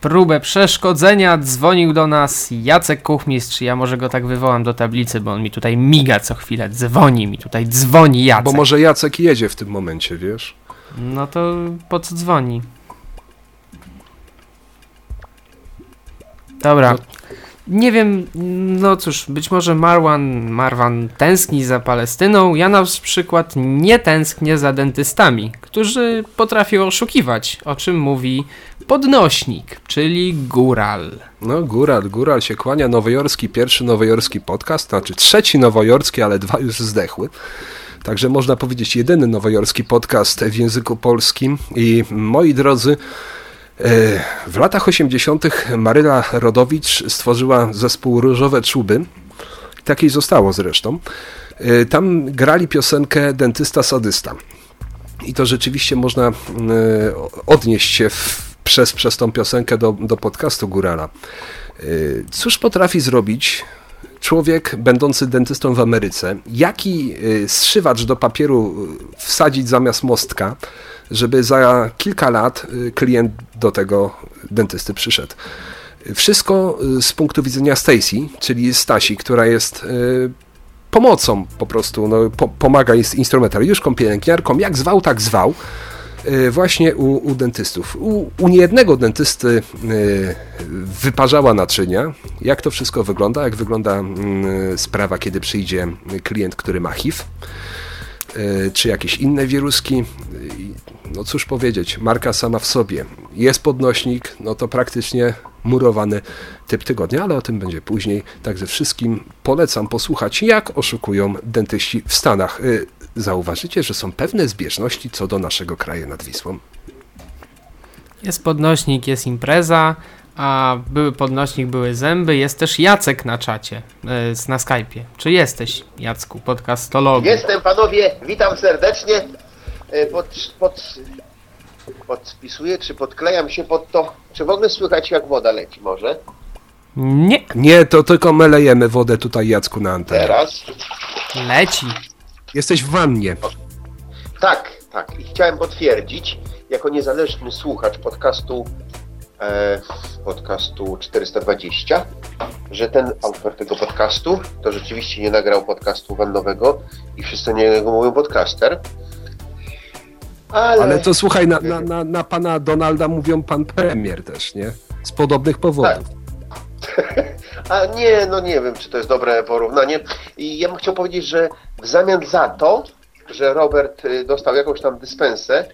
próbę przeszkodzenia dzwonił do nas Jacek Kuchmistrz. Ja może go tak wywołam do tablicy, bo on mi tutaj miga co chwilę. Dzwoni mi tutaj, dzwoni Jacek. Bo może Jacek jedzie w tym momencie, wiesz? No to po co dzwoni? Dobra. Nie wiem, no cóż, być może Marwan, Marwan tęskni za Palestyną, ja na przykład nie tęsknię za dentystami, którzy potrafią oszukiwać, o czym mówi podnośnik, czyli góral. No góral, góral się kłania, nowojorski, pierwszy nowojorski podcast, znaczy trzeci nowojorski, ale dwa już zdechły. Także można powiedzieć jedyny nowojorski podcast w języku polskim i moi drodzy, w latach 80. Maryla Rodowicz stworzyła zespół Różowe Czuby. Takiej zostało zresztą. E, tam grali piosenkę Dentysta Sadysta. I to rzeczywiście można e, odnieść się w, przez, przez tą piosenkę do, do podcastu Górala. Cóż potrafi zrobić człowiek będący dentystą w Ameryce? Jaki zszywacz do papieru wsadzić zamiast mostka? Żeby za kilka lat y, klient do tego dentysty przyszedł. Wszystko y, z punktu widzenia Stacy, czyli Stasi, która jest y, pomocą po prostu, no, po, pomaga jest instrumentariuszką, pielęgniarką, jak zwał, tak zwał, właśnie u, u dentystów. U, u niejednego dentysty wyparzała naczynia. Jak to wszystko wygląda? Jak wygląda mm, sprawa, kiedy przyjdzie klient, który ma HIV? Czy jakieś inne wiruski no cóż powiedzieć, marka sama w sobie. Jest podnośnik, no to praktycznie murowany typ tygodnia, ale o tym będzie później. Także wszystkim polecam posłuchać, jak oszukują dentyści w Stanach. Y, zauważycie, że są pewne zbieżności co do naszego kraju nad Wisłą. Jest podnośnik, jest impreza, a były podnośnik, były zęby. Jest też Jacek na czacie, y, na Skype'ie. Czy jesteś, Jacku, podcastologiem? Jestem, panowie, witam serdecznie. E, pod, pod, podpisuję, czy podklejam się pod to, czy w ogóle słychać jak woda leci może? Nie. Nie, to tylko my lejemy wodę tutaj Jacku na antenie. Teraz? Leci. Jesteś w wannie. Tak, tak. I chciałem potwierdzić, jako niezależny słuchacz podcastu e, podcastu 420, że ten autor tego podcastu to rzeczywiście nie nagrał podcastu wannowego i wszyscy nie mówią podcaster, ale, Ale to słuchaj, na, na, na, na, pana Donalda mówią pan premier też, nie? Z podobnych powodów. Tak. A nie, no nie wiem, czy to jest dobre porównanie. I ja bym chciał powiedzieć, że w zamian za to, że Robert y, dostał jakąś tam dyspensę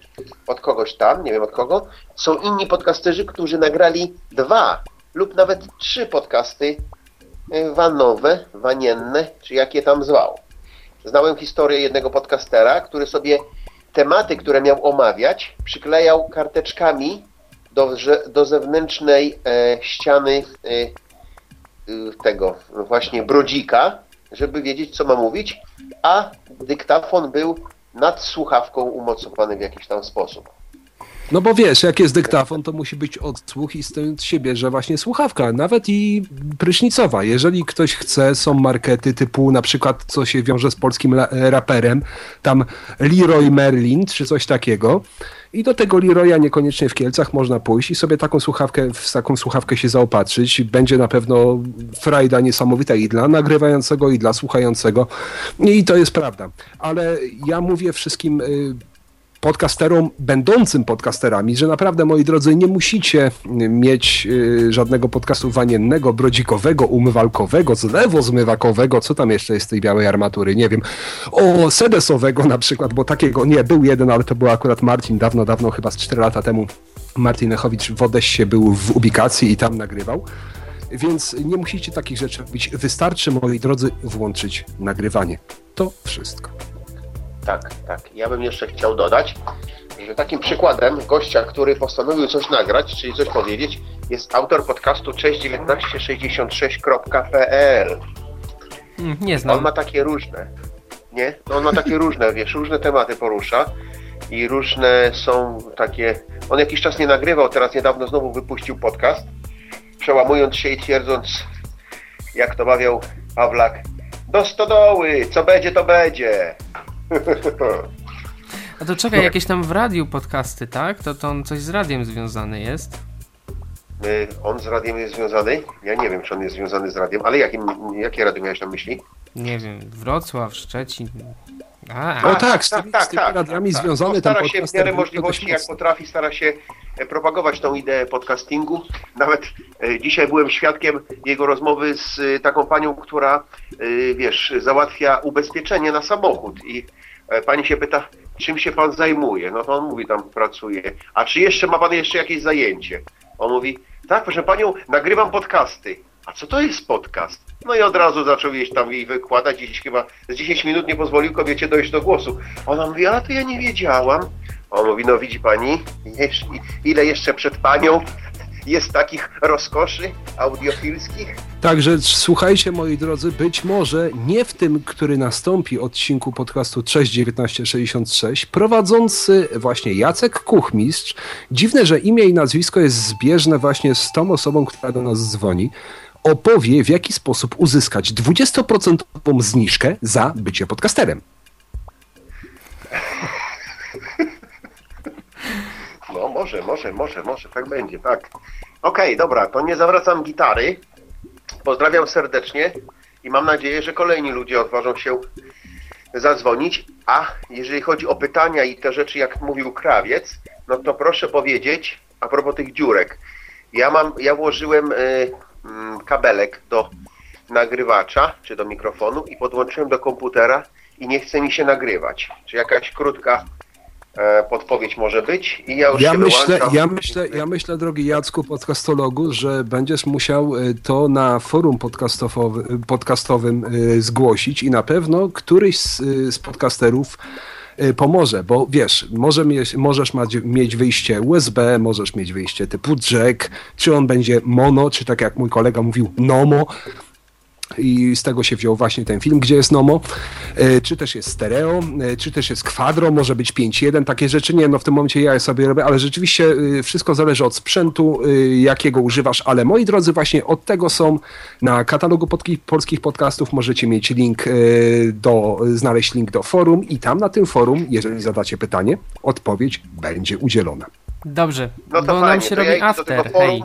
od kogoś tam, nie wiem od kogo, są inni podcasterzy, którzy nagrali dwa lub nawet trzy podcasty y, wanowe, wanienne, czy jakie tam zwał. Znałem historię jednego podcastera, który sobie tematy, które miał omawiać, przyklejał karteczkami do, do zewnętrznej e, ściany e, y, tego właśnie brodzika, żeby wiedzieć, co ma mówić, a dyktafon był nad słuchawką umocowany w jakiś tam sposób. No bo wiesz, jak jest dyktafon, to musi być odsłuch i stąd się bierze właśnie słuchawka, nawet i prysznicowa. Jeżeli ktoś chce, są markety typu na przykład, co się wiąże z polskim raperem, tam Leroy Merlin czy coś takiego. I do tego Leroya niekoniecznie w Kielcach można pójść i sobie taką słuchawkę, w taką słuchawkę się zaopatrzyć. Będzie na pewno frajda niesamowita i dla nagrywającego, i dla słuchającego. I to jest prawda. Ale ja mówię wszystkim y, podcasterom będącym podcasterami, że naprawdę, moi drodzy, nie musicie mieć y, żadnego podcastu waniennego, brodzikowego, umywalkowego, zlewozmywakowego, co tam jeszcze jest z tej białej armatury, nie wiem, o sedesowego na przykład, bo takiego, nie, był jeden, ale to był akurat Marcin, dawno, dawno, chyba z 4 lata temu, Martin Lechowicz w Odessie był w ubikacji i tam nagrywał. Więc nie musicie takich rzeczy robić. Wystarczy, moi drodzy, włączyć nagrywanie. To wszystko. Tak, tak. Ja bym jeszcze chciał dodać, że takim przykładem gościa, który postanowił coś nagrać, czyli coś powiedzieć, jest autor podcastu cześć1966.pl. Mm, Nie On znam. ma takie różne, nie? No on ma takie różne, wiesz, różne tematy porusza i różne są takie... On jakiś czas nie nagrywał, teraz niedawno znowu wypuścił podcast, przełamując się i twierdząc, jak to mawiał Pawlak, do stodoły, co będzie, to będzie. A to czekaj, jakieś tam w radiu podcasty, tak? To, to on coś z radiem związany jest. Y, On z radiem jest związany? Ja nie wiem, czy on jest związany z radiem, ale jakim, jakie radio miałeś na myśli? Nie wiem, Wrocław, Szczecin. A, tak, z tymi, z tymi radiami związany No, ten stara się w miarę możliwości, jak potrafi, stara się e, propagować tą ideę podcastingu. Nawet e, dzisiaj byłem świadkiem jego rozmowy z e, taką panią, która, e, wiesz, załatwia ubezpieczenie na samochód i e, pani się pyta, czym się pan zajmuje? No to on mówi, tam pracuje. A czy jeszcze ma pan jeszcze jakieś zajęcie? On mówi, tak, proszę panią, nagrywam podcasty. A co to jest podcast? No i od razu zaczął jeść tam jej wykładać i chyba z 10 minut nie pozwolił kobiecie dojść do głosu. Ona mówi, a to ja nie wiedziałam. On mówi, no widzi pani, jeszcze, ile jeszcze przed panią jest takich rozkoszy audiofilskich? Także słuchajcie, moi drodzy, być może nie w tym, który nastąpi odcinku podcastu 61966, prowadzący właśnie Jacek Kuchmistrz. Dziwne, że imię i nazwisko jest zbieżne właśnie z tą osobą, która do nas dzwoni. Opowie, w jaki sposób uzyskać 20% zniżkę za bycie podcasterem. No może, może, może, może, tak będzie, tak. Okej, dobra, to nie zawracam gitary. Pozdrawiam serdecznie i mam nadzieję, że kolejni ludzie odważą się zadzwonić. A jeżeli chodzi o pytania i te rzeczy, jak mówił krawiec, no to proszę powiedzieć a propos tych dziurek. Ja mam, ja włożyłem y, kabelek do nagrywacza, czy do mikrofonu i podłączyłem do komputera i nie chce mi się nagrywać. Czy jakaś krótka e, podpowiedź może być? I ja już Ja się myślę, wyłączam. ja, myślę, ja myślę, drogi Jacku, podcastologu, że będziesz musiał y, to na forum podcastowy, podcastowym y, zgłosić i na pewno któryś z, y, z podcasterów pomoże, bo wiesz, może mieć, możesz mać, mieć wyjście USB, możesz mieć wyjście typu jack, czy on będzie mono, czy tak jak mój kolega mówił, nomo, i z tego się wziął właśnie ten film, gdzie jest Nomo, E, czy też jest stereo, e, czy też jest kwadro, może być 5.1, takie rzeczy, nie, no w tym momencie ja je sobie robię, ale rzeczywiście e, wszystko zależy od sprzętu, jakiego używasz, ale moi drodzy, właśnie od tego są na katalogu polskich podcastów, możecie mieć link do, znaleźć link do forum i tam na tym forum, jeżeli zadacie pytanie, odpowiedź będzie udzielona. Dobrze, No to bo fajnie, nam się to ja robi tego after, forum. hej.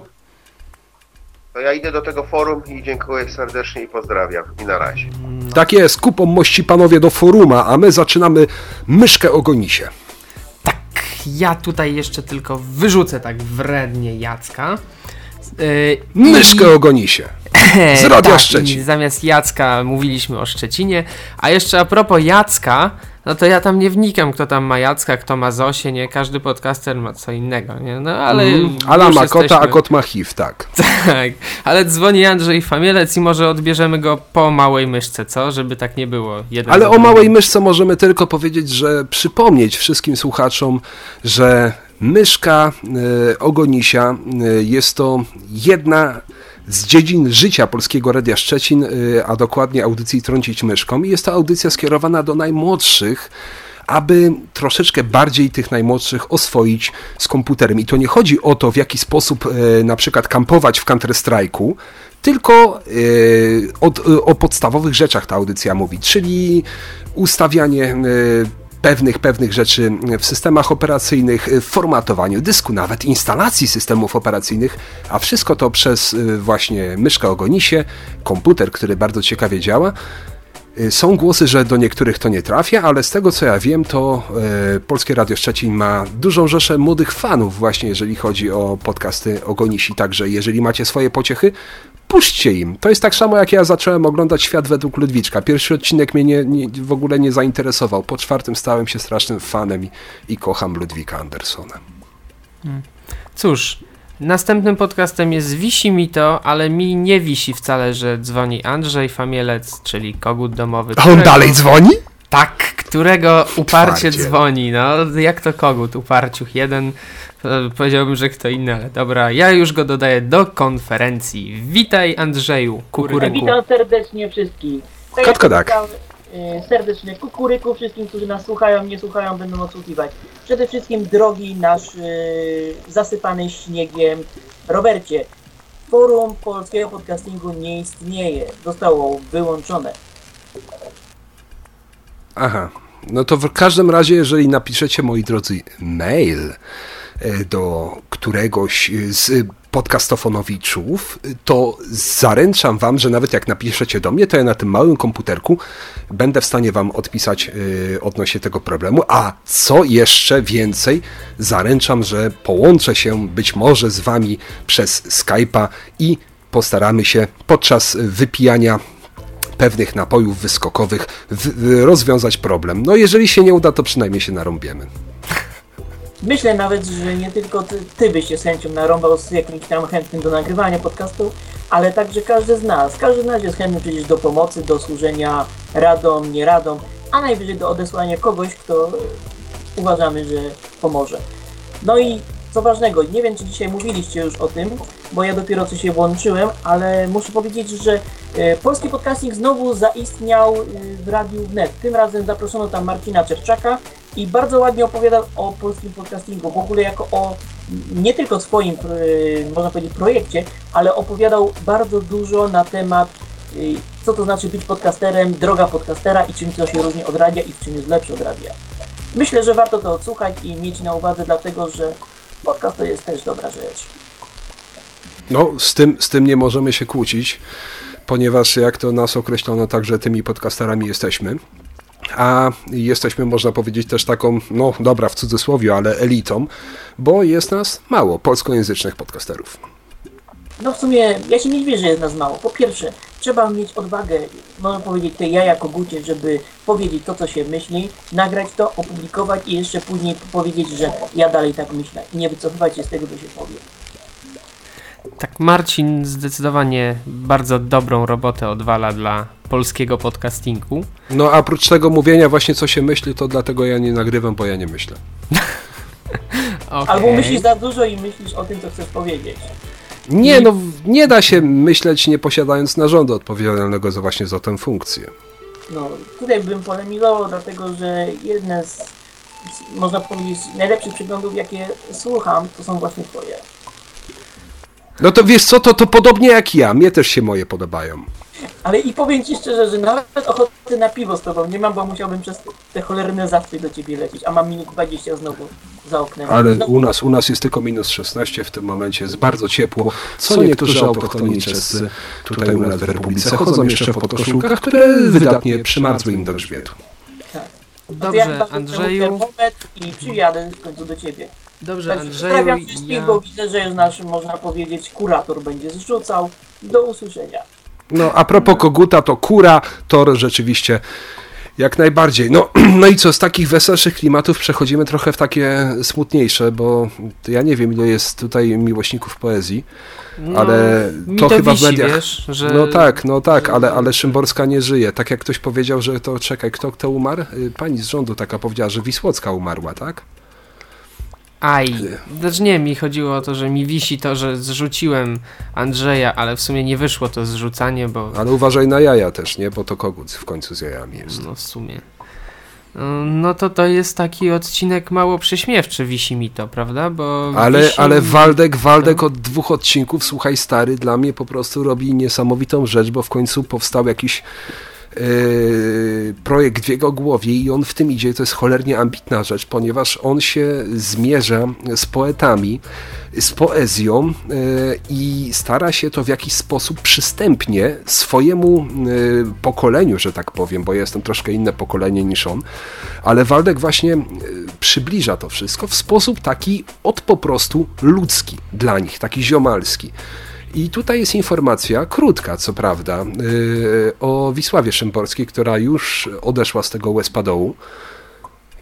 To ja idę do tego forum i dziękuję serdecznie i pozdrawiam. I na razie. Tak jest, kupą mości panowie do foruma, a my zaczynamy myszkę ogonisie. Tak, ja tutaj jeszcze tylko wyrzucę tak wrednie Jacka. Yy, Myszkę ogonisie. Z Radia tak, Szczecin. i Zamiast Jacka mówiliśmy o Szczecinie. A jeszcze a propos Jacka, no to ja tam nie wnikam, kto tam ma Jacka, kto ma Zosię, nie? Każdy podcaster ma co innego, nie? No ale. Mm, Ala ma kota, a jesteśmy- kot ma HIV, tak. Tak, ale dzwoni Andrzej Famielec i może odbierzemy go po małej myszce, co? Żeby tak nie było. Jeden Ale o małej myszce możemy tylko powiedzieć, że przypomnieć wszystkim słuchaczom, że Myszka e, Ogonisia e, jest to jedna z dziedzin życia Polskiego Radia Szczecin, e, a dokładnie audycji Trącić Myszką. I jest to audycja skierowana do najmłodszych, aby troszeczkę bardziej tych najmłodszych oswoić z komputerem. I to nie chodzi o to, w jaki sposób e, na przykład kampować w Counter-Strike'u, tylko e, od, o podstawowych rzeczach ta audycja mówi, czyli ustawianie pewnych, pewnych rzeczy w systemach operacyjnych, w formatowaniu dysku, nawet instalacji systemów operacyjnych, a wszystko to przez właśnie myszkę Ogonisie, komputer, który bardzo ciekawie działa. Są głosy, że do niektórych to nie trafia, ale z tego co ja wiem, to e, Polskie Radio Szczecin ma dużą rzeszę młodych fanów właśnie, jeżeli chodzi o podcasty Ogonisi. Także jeżeli macie swoje pociechy, puśćcie im. To jest tak samo jak ja zacząłem oglądać Świat według Ludwiczka. Pierwszy odcinek mnie nie, nie, w ogóle nie zainteresował. Po czwartym stałem się strasznym fanem i, i kocham Ludwika Andersona. Cóż, następnym podcastem jest Wisi mi to, ale mi nie wisi wcale, że dzwoni Andrzej Famielec, czyli kogut domowy. A on dalej dzwoni? Tak, którego uparcie Twardzie. dzwoni. No, jak to kogut, uparciuch jeden. e, Powiedziałbym, że kto inny, ale dobra, ja już go dodaję do konferencji. Witaj Andrzeju, kukuryku. Witam serdecznie wszystkich. Tak Y, Serdecznie kukuryku wszystkim, którzy nas słuchają, nie słuchają, będą odsłuchiwać. Przede wszystkim drogi nasz y, zasypany śniegiem Robercie. Forum polskiego podcastingu nie istnieje. Zostało wyłączone. Aha. No to w każdym razie, jeżeli napiszecie, moi drodzy, mail e, do któregoś z podcastofonowiczów, to zaręczam wam, że nawet jak napiszecie do mnie, to ja na tym małym komputerku będę w stanie wam odpisać e, odnośnie tego problemu, a co jeszcze więcej, zaręczam, że połączę się być może z wami przez Skype'a i postaramy się podczas wypijania pewnych napojów wyskokowych w, w, rozwiązać problem. No jeżeli się nie uda, to przynajmniej się narąbiemy. Myślę nawet, że nie tylko ty, ty byś się z chęcią narąbał z jakimś tam chętnym do nagrywania podcastu, ale także każdy z nas. Każdy z nas jest chętny przecież do pomocy, do służenia radom, nie radom, a najwyżej do odesłania kogoś, kto uważamy, że pomoże. No i co ważnego, nie wiem czy dzisiaj mówiliście już o tym, bo ja dopiero co się włączyłem, ale muszę powiedzieć, że e, polski podcasting znowu zaistniał e, w Radiu Wnet. Tym razem zaproszono tam Marcina Czerczaka i bardzo ładnie opowiadał o polskim podcastingu, w ogóle jako o nie tylko swoim, można powiedzieć, projekcie, ale opowiadał bardzo dużo na temat e, co to znaczy być podcasterem, droga podcastera i czym to się różni od radia i w czym jest lepszy od radia. Myślę, że warto to odsłuchać i mieć na uwadze, dlatego że podcast to jest też dobra rzecz. No, z tym, z tym nie możemy się kłócić, ponieważ jak to nas określono, także tymi podcasterami jesteśmy. A jesteśmy, można powiedzieć, też taką, no dobra, w cudzysłowie, ale elitą, bo jest nas mało polskojęzycznych podcasterów. No w sumie ja się nie dziwię, że jest nas mało. Po pierwsze, trzeba mieć odwagę, można powiedzieć, te jaja kogucie, żeby powiedzieć to, co się myśli, nagrać to, opublikować i jeszcze później powiedzieć, że ja dalej tak myślę i nie wycofywać się z tego, co się powie. Tak, Marcin zdecydowanie bardzo dobrą robotę odwala dla polskiego podcastingu. No a oprócz tego mówienia właśnie co się myśli, to dlatego ja nie nagrywam, bo ja nie myślę. Okay. Albo myślisz za dużo i myślisz o tym, co chcesz powiedzieć. Nie, no nie da się myśleć nie posiadając narządu odpowiedzialnego za właśnie za tę funkcję. No, tutaj bym polemizował, dlatego że jedne z, można powiedzieć, najlepszych przeglądów, jakie słucham, to są właśnie twoje. No to wiesz co, to, to podobnie jak ja, mnie też się moje podobają. Ale i powiem ci szczerze, że nawet ochoty na piwo z tobą nie mam, bo musiałbym przez te cholerne zawsze do ciebie lecieć, a mam minut 20 znowu za oknem. Ale no, u nas, u nas jest tylko minus 16, w tym momencie jest bardzo ciepło. Co niektórzy autochtoni czescy tutaj u nas w Republice chodzą jeszcze w podkoszulkach, które wydatnie przymarzły im do grzbietu. Dobrze, chyba Andrzeju. termometr I przyjadę w końcu do ciebie. Dobrze, Także Andrzeju. pozdrawiam wszystkich, Ja... bo widzę, że nasz, można powiedzieć, kurator będzie zrzucał. Do usłyszenia. No a propos koguta, to kura, tor rzeczywiście jak najbardziej. No, no i co, z takich weselszych klimatów przechodzimy trochę w takie smutniejsze, bo ja nie wiem ile jest tutaj miłośników poezji. No, ale mi to chyba w wisi, mediach- Wiesz, że... No tak, no tak, ale, ale Szymborska nie żyje. Tak jak ktoś powiedział, że to czekaj, kto kto umarł? Y, Pani z rządu taka powiedziała, że Wisłocka umarła, tak? Aj, znaczy nie, mi chodziło o to, że mi wisi to, że zrzuciłem Andrzeja, ale w sumie nie wyszło to zrzucanie, bo Ale uważaj na jaja też, nie? Bo to kogut w końcu z jajami jest. no w sumie. No to to jest taki odcinek mało prześmiewczy, wisi mi to, prawda? Bo Ale, ale Waldek, Waldek od dwóch odcinków, słuchaj stary, dla mnie po prostu robi niesamowitą rzecz, bo w końcu powstał jakiś projekt w jego głowie i on w tym idzie, to jest cholernie ambitna rzecz, ponieważ on się zmierza z poetami, z poezją yy, i stara się to w jakiś sposób przystępnie swojemu yy, pokoleniu, że tak powiem, bo ja jestem troszkę inne pokolenie niż on, ale Waldek właśnie przybliża to wszystko w sposób taki od po prostu ludzki dla nich, taki ziomalski. I tutaj jest informacja, krótka co prawda, yy, o Wisławie Szymborskiej, która już odeszła z tego łezpadołu.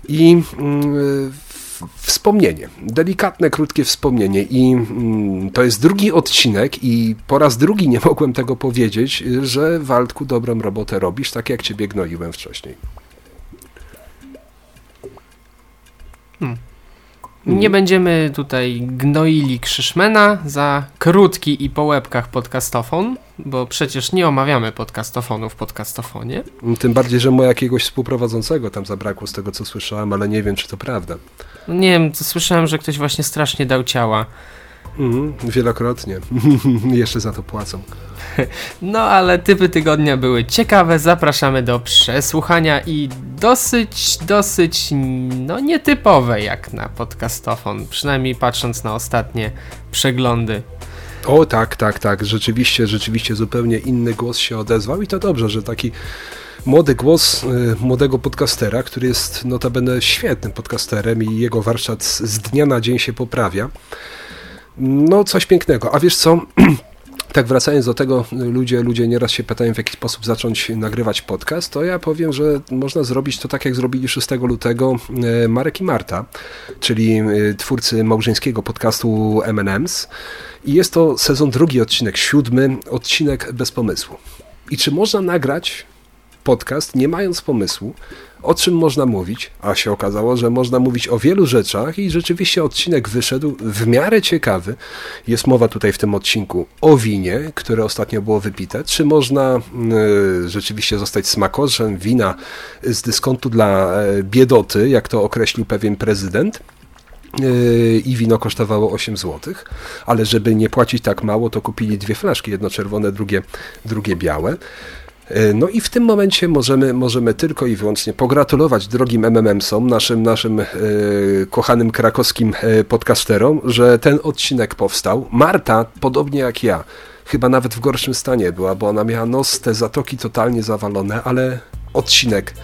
I w- wspomnienie, delikatne, krótkie wspomnienie. I mm, to jest drugi odcinek i po raz drugi nie mogłem tego powiedzieć, że Waldku dobrą robotę robisz, tak jak ciebie gnoiłem wcześniej. Nie będziemy tutaj gnoili Krzyszmena za krótki i po łebkach podcastofon, bo przecież nie omawiamy podcastofonu w podcastofonie. Tym bardziej, że mu jakiegoś współprowadzącego tam zabrakło z tego, co słyszałem, ale nie wiem, czy to prawda. No nie wiem, słyszałem, że ktoś właśnie strasznie dał ciała. Mhm, wielokrotnie. Jeszcze za to płacą. No ale typy tygodnia były ciekawe, zapraszamy do przesłuchania i dosyć, dosyć, no nietypowe jak na podcastofon, przynajmniej patrząc na ostatnie przeglądy. O tak, tak, tak. Rzeczywiście, rzeczywiście zupełnie inny głos się odezwał i to dobrze, że taki młody głos y, młodego podcastera, który jest notabene świetnym podcasterem i jego warsztat z, z dnia na dzień się poprawia. No coś pięknego. A wiesz co? Tak wracając do tego, ludzie, ludzie nieraz się pytają, w jaki sposób zacząć nagrywać podcast, to ja powiem, że można zrobić to tak, jak zrobili 6 lutego e, Marek i Marta, czyli e, twórcy małżeńskiego podcastu M&M's. I jest to sezon drugi, odcinek siódmy, odcinek bez pomysłu. I czy można nagrać podcast, nie mając pomysłu, o czym można mówić, a się okazało, że można mówić o wielu rzeczach i rzeczywiście odcinek wyszedł w miarę ciekawy. Jest mowa tutaj w tym odcinku o winie, które ostatnio było wypite. Czy można y, rzeczywiście zostać smakoszem wina z dyskontu dla e, biedoty, jak to określił pewien prezydent? Yy, i wino kosztowało 8 zł, ale żeby nie płacić tak mało, to kupili dwie flaszki, jedno czerwone, drugie, drugie białe. Yy, No i w tym momencie możemy, możemy tylko i wyłącznie pogratulować drogim MMM-som, naszym, naszym yy, kochanym krakowskim yy, podcasterom, że ten odcinek powstał. Marta, podobnie jak ja, chyba nawet w gorszym stanie była, bo ona miała nos, te zatoki totalnie zawalone, ale odcinek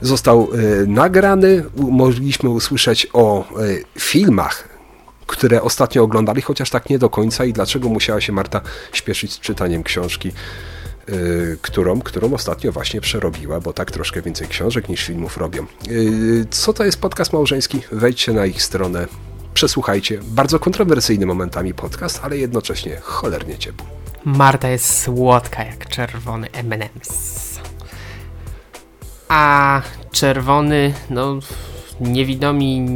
został nagrany. Mogliśmy usłyszeć o filmach, które ostatnio oglądali, chociaż tak nie do końca i dlaczego musiała się Marta śpieszyć z czytaniem książki, którą, którą ostatnio właśnie przerobiła, bo tak troszkę więcej książek niż filmów robią. Y, Co to jest podcast małżeński? Wejdźcie na ich stronę, przesłuchajcie. Bardzo kontrowersyjny momentami podcast, ale jednocześnie cholernie ciepły. Marta jest słodka jak czerwony M&M's. A czerwony, no niewidomi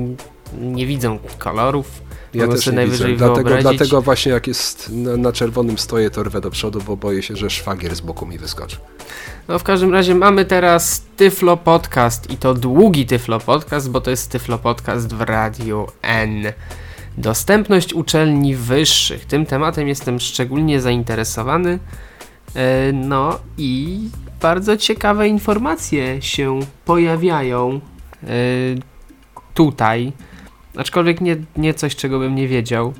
nie widzą kolorów. Ja Mogą też sobie nie widzę. Dlatego, wyobrazić. dlatego właśnie jak jest na, na czerwonym stoję, to rwę do przodu, bo boję się, że szwagier z boku mi wyskoczy. No w każdym razie mamy teraz Tyflo Podcast i to długi Tyflo Podcast, bo to jest Tyflo Podcast w Radiu N. Dostępność uczelni wyższych. Tym tematem jestem szczególnie zainteresowany. E, No i bardzo ciekawe informacje się pojawiają e, tutaj. Aczkolwiek nie, nie coś, czego bym nie wiedział.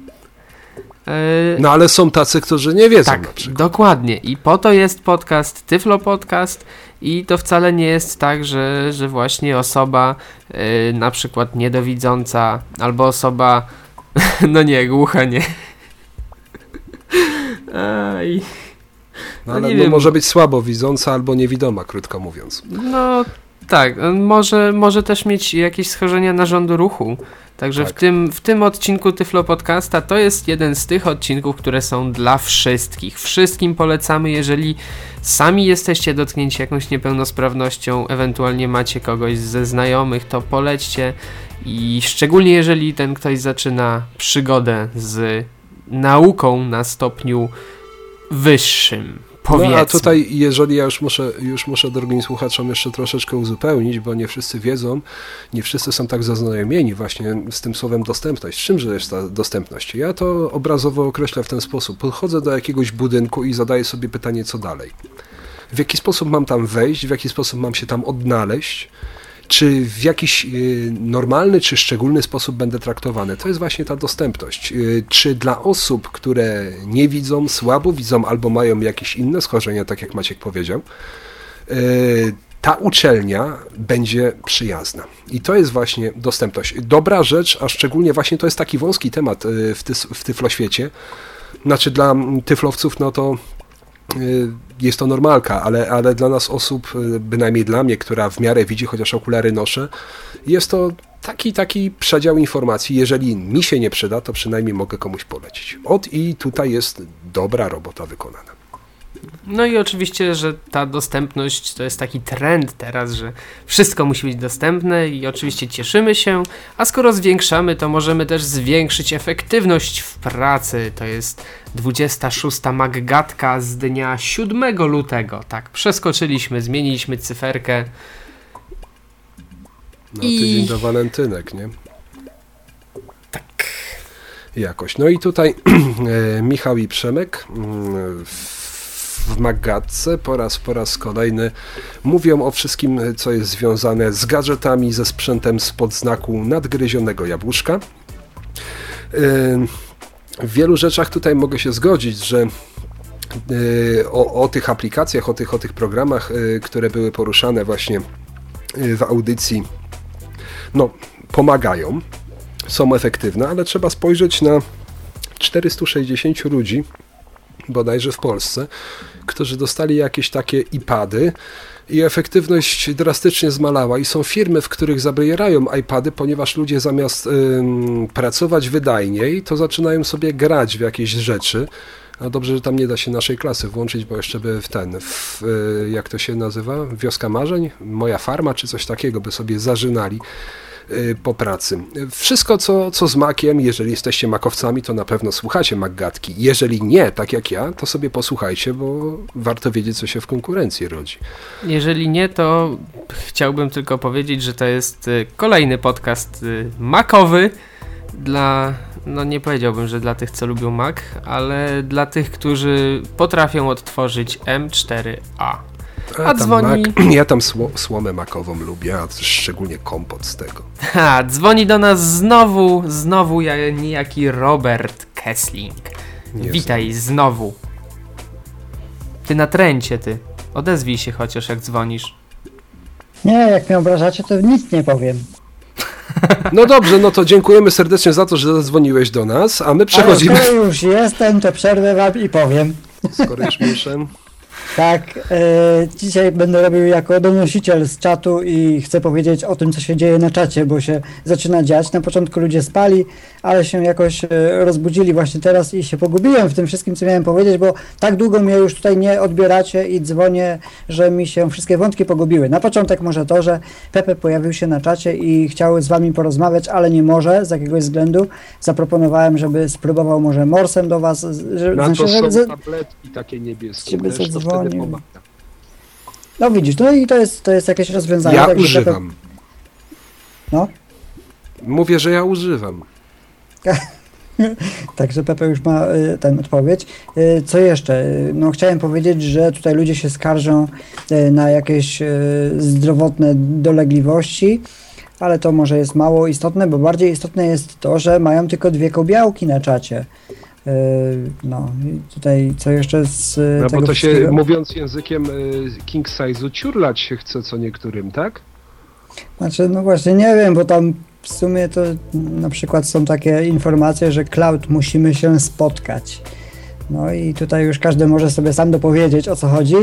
E, No ale są tacy, którzy nie wiedzą tak, dokładnie. I po to jest podcast, Tyflo Podcast i to wcale nie jest tak, że, że właśnie osoba y, na przykład niedowidząca albo osoba, no nie, głucha nie. Aj, No, no ale nie no, wiem. może być słabo widząca albo niewidoma, krótko mówiąc. no Tak, on może, może też mieć jakieś schorzenia narządu ruchu. Także w, Tak. tym, w tym odcinku Tyflo Podcasta to jest jeden z tych odcinków, które są dla wszystkich. Wszystkim polecamy, jeżeli sami jesteście dotknięci jakąś niepełnosprawnością, ewentualnie macie kogoś ze znajomych, to polećcie i szczególnie jeżeli ten ktoś zaczyna przygodę z nauką na stopniu wyższym. Powiedzmy. No a tutaj, jeżeli ja już muszę, już muszę drogim słuchaczom jeszcze troszeczkę uzupełnić, bo nie wszyscy wiedzą, nie wszyscy są tak zaznajomieni właśnie z tym słowem dostępność. Czymże jest ta dostępność? Ja to obrazowo określę w ten sposób. Podchodzę do jakiegoś budynku i zadaję sobie pytanie, co dalej. W jaki sposób mam tam wejść, w jaki sposób mam się tam odnaleźć, czy w jakiś y, normalny czy szczególny sposób będę traktowany. To jest właśnie ta dostępność. Y, Czy dla osób, które nie widzą, słabo widzą albo mają jakieś inne schorzenia, tak jak Maciek powiedział, y, ta uczelnia będzie przyjazna. I to jest właśnie dostępność. Dobra rzecz, a szczególnie właśnie to jest taki wąski temat w, tys, w tyfloświecie. Znaczy dla tyflowców, no to jest to normalka, ale, ale dla nas osób, y, bynajmniej dla mnie, która w miarę widzi, chociaż okulary noszę, jest to taki, taki przedział informacji. Jeżeli mi się nie przyda, to przynajmniej mogę komuś polecić. Od i tutaj jest dobra robota wykonana. No i oczywiście, że ta dostępność to jest taki trend teraz, że wszystko musi być dostępne i oczywiście cieszymy się, a skoro zwiększamy, to możemy też zwiększyć efektywność w pracy. To jest 26 Maggatka z dnia 7 lutego. Tak, przeskoczyliśmy, zmieniliśmy cyferkę. Na I- tydzień do walentynek, nie? Tak. Jakoś. No i tutaj e, Michał i Przemek mm, w w Maggatce po raz, po raz kolejny mówią o wszystkim, co jest związane z gadżetami, ze sprzętem spod znaku nadgryzionego jabłuszka. E, W wielu rzeczach tutaj mogę się zgodzić, że e, o, o tych aplikacjach, o tych, o tych programach, e, które były poruszane właśnie w audycji, no, pomagają, są efektywne, ale trzeba spojrzeć na 460 ludzi, bodajże w Polsce, którzy dostali jakieś takie iPady i efektywność drastycznie zmalała. I są firmy, w których zabierają iPady, ponieważ ludzie zamiast pracować wydajniej, to zaczynają sobie grać w jakieś rzeczy. A dobrze, że tam nie da się naszej klasy włączyć, bo jeszcze by w ten, w, y, jak to się nazywa, Wioska Marzeń, Moja Farma, czy coś takiego by sobie zażynali po pracy. Wszystko, co, co z makiem, jeżeli jesteście makowcami, to na pewno słuchacie Maggatki. Jeżeli nie, tak jak ja, to sobie posłuchajcie, bo warto wiedzieć, co się w konkurencji rodzi. Jeżeli nie, to chciałbym tylko powiedzieć, że to jest y, kolejny podcast y, makowy dla, no nie powiedziałbym, że dla tych, co lubią Mac, ale dla tych, którzy potrafią odtworzyć M4A. A dzwoni- Mak, ja tam sło, słomę makową lubię, a szczególnie kompot z tego. Ha, dzwoni do nas znowu, znowu ja- niejaki Robert Kessling. Nie Witaj znowu. Ty na tręcie, ty. Odezwij się chociaż jak dzwonisz. Nie, jak mnie obrażacie, to nic nie powiem. No dobrze, no to dziękujemy serdecznie za to, że zadzwoniłeś do nas, a my przechodzimy. Ale skoro już jestem, to przerwę wam i powiem. Skoro już muszę. Tak, e, dzisiaj będę robił jako donosiciel z czatu i chcę powiedzieć o tym, co się dzieje na czacie, bo się zaczyna dziać. Na początku ludzie spali, ale się jakoś e, rozbudzili właśnie teraz i się pogubiłem w tym wszystkim, co miałem powiedzieć, bo tak długo mnie już tutaj nie odbieracie i dzwonię, że mi się wszystkie wątki pogubiły. Na początek może to, że Pepe pojawił się na czacie i chciał z wami porozmawiać, ale nie może z jakiegoś względu. Zaproponowałem, żeby spróbował może morsem do was, że, Na to że- są tabletki takie niebieskie. Wtedy zadzwonił. No widzisz, no i to jest, to jest jakieś rozwiązanie. Ja także używam. No. Mówię, że ja używam. Także Pepe już ma y, tę odpowiedź. Y, co jeszcze? Y, No chciałem powiedzieć, że tutaj ludzie się skarżą y, na jakieś zdrowotne dolegliwości, ale to może jest mało istotne, bo bardziej istotne jest to, że mają tylko dwie kobiałki na czacie. No i tutaj co jeszcze z No tego bo to się, mówiąc językiem king size'u, ciurlać się chce co niektórym, tak? Znaczy, no właśnie nie wiem, bo tam w sumie to na przykład są takie informacje, że cloud musimy się spotkać. No i tutaj już każdy może sobie sam dopowiedzieć o co chodzi.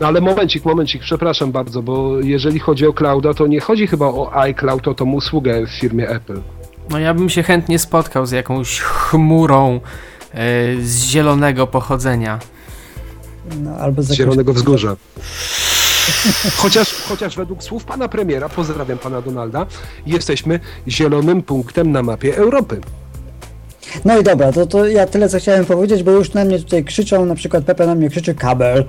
No ale momencik, momencik, przepraszam bardzo, bo jeżeli chodzi o clouda, to nie chodzi chyba o iCloud, o tą usługę w firmie Apple. No ja bym się chętnie spotkał z jakąś chmurą e, z zielonego pochodzenia. No, albo Z Zielonego Wzgórza. Chociaż, chociaż według słów pana premiera, pozdrawiam pana Donalda, jesteśmy zielonym punktem na mapie Europy. No i dobra, to, to ja tyle co chciałem powiedzieć, bo już na mnie tutaj krzyczą, na przykład Pepe na mnie krzyczy kabel.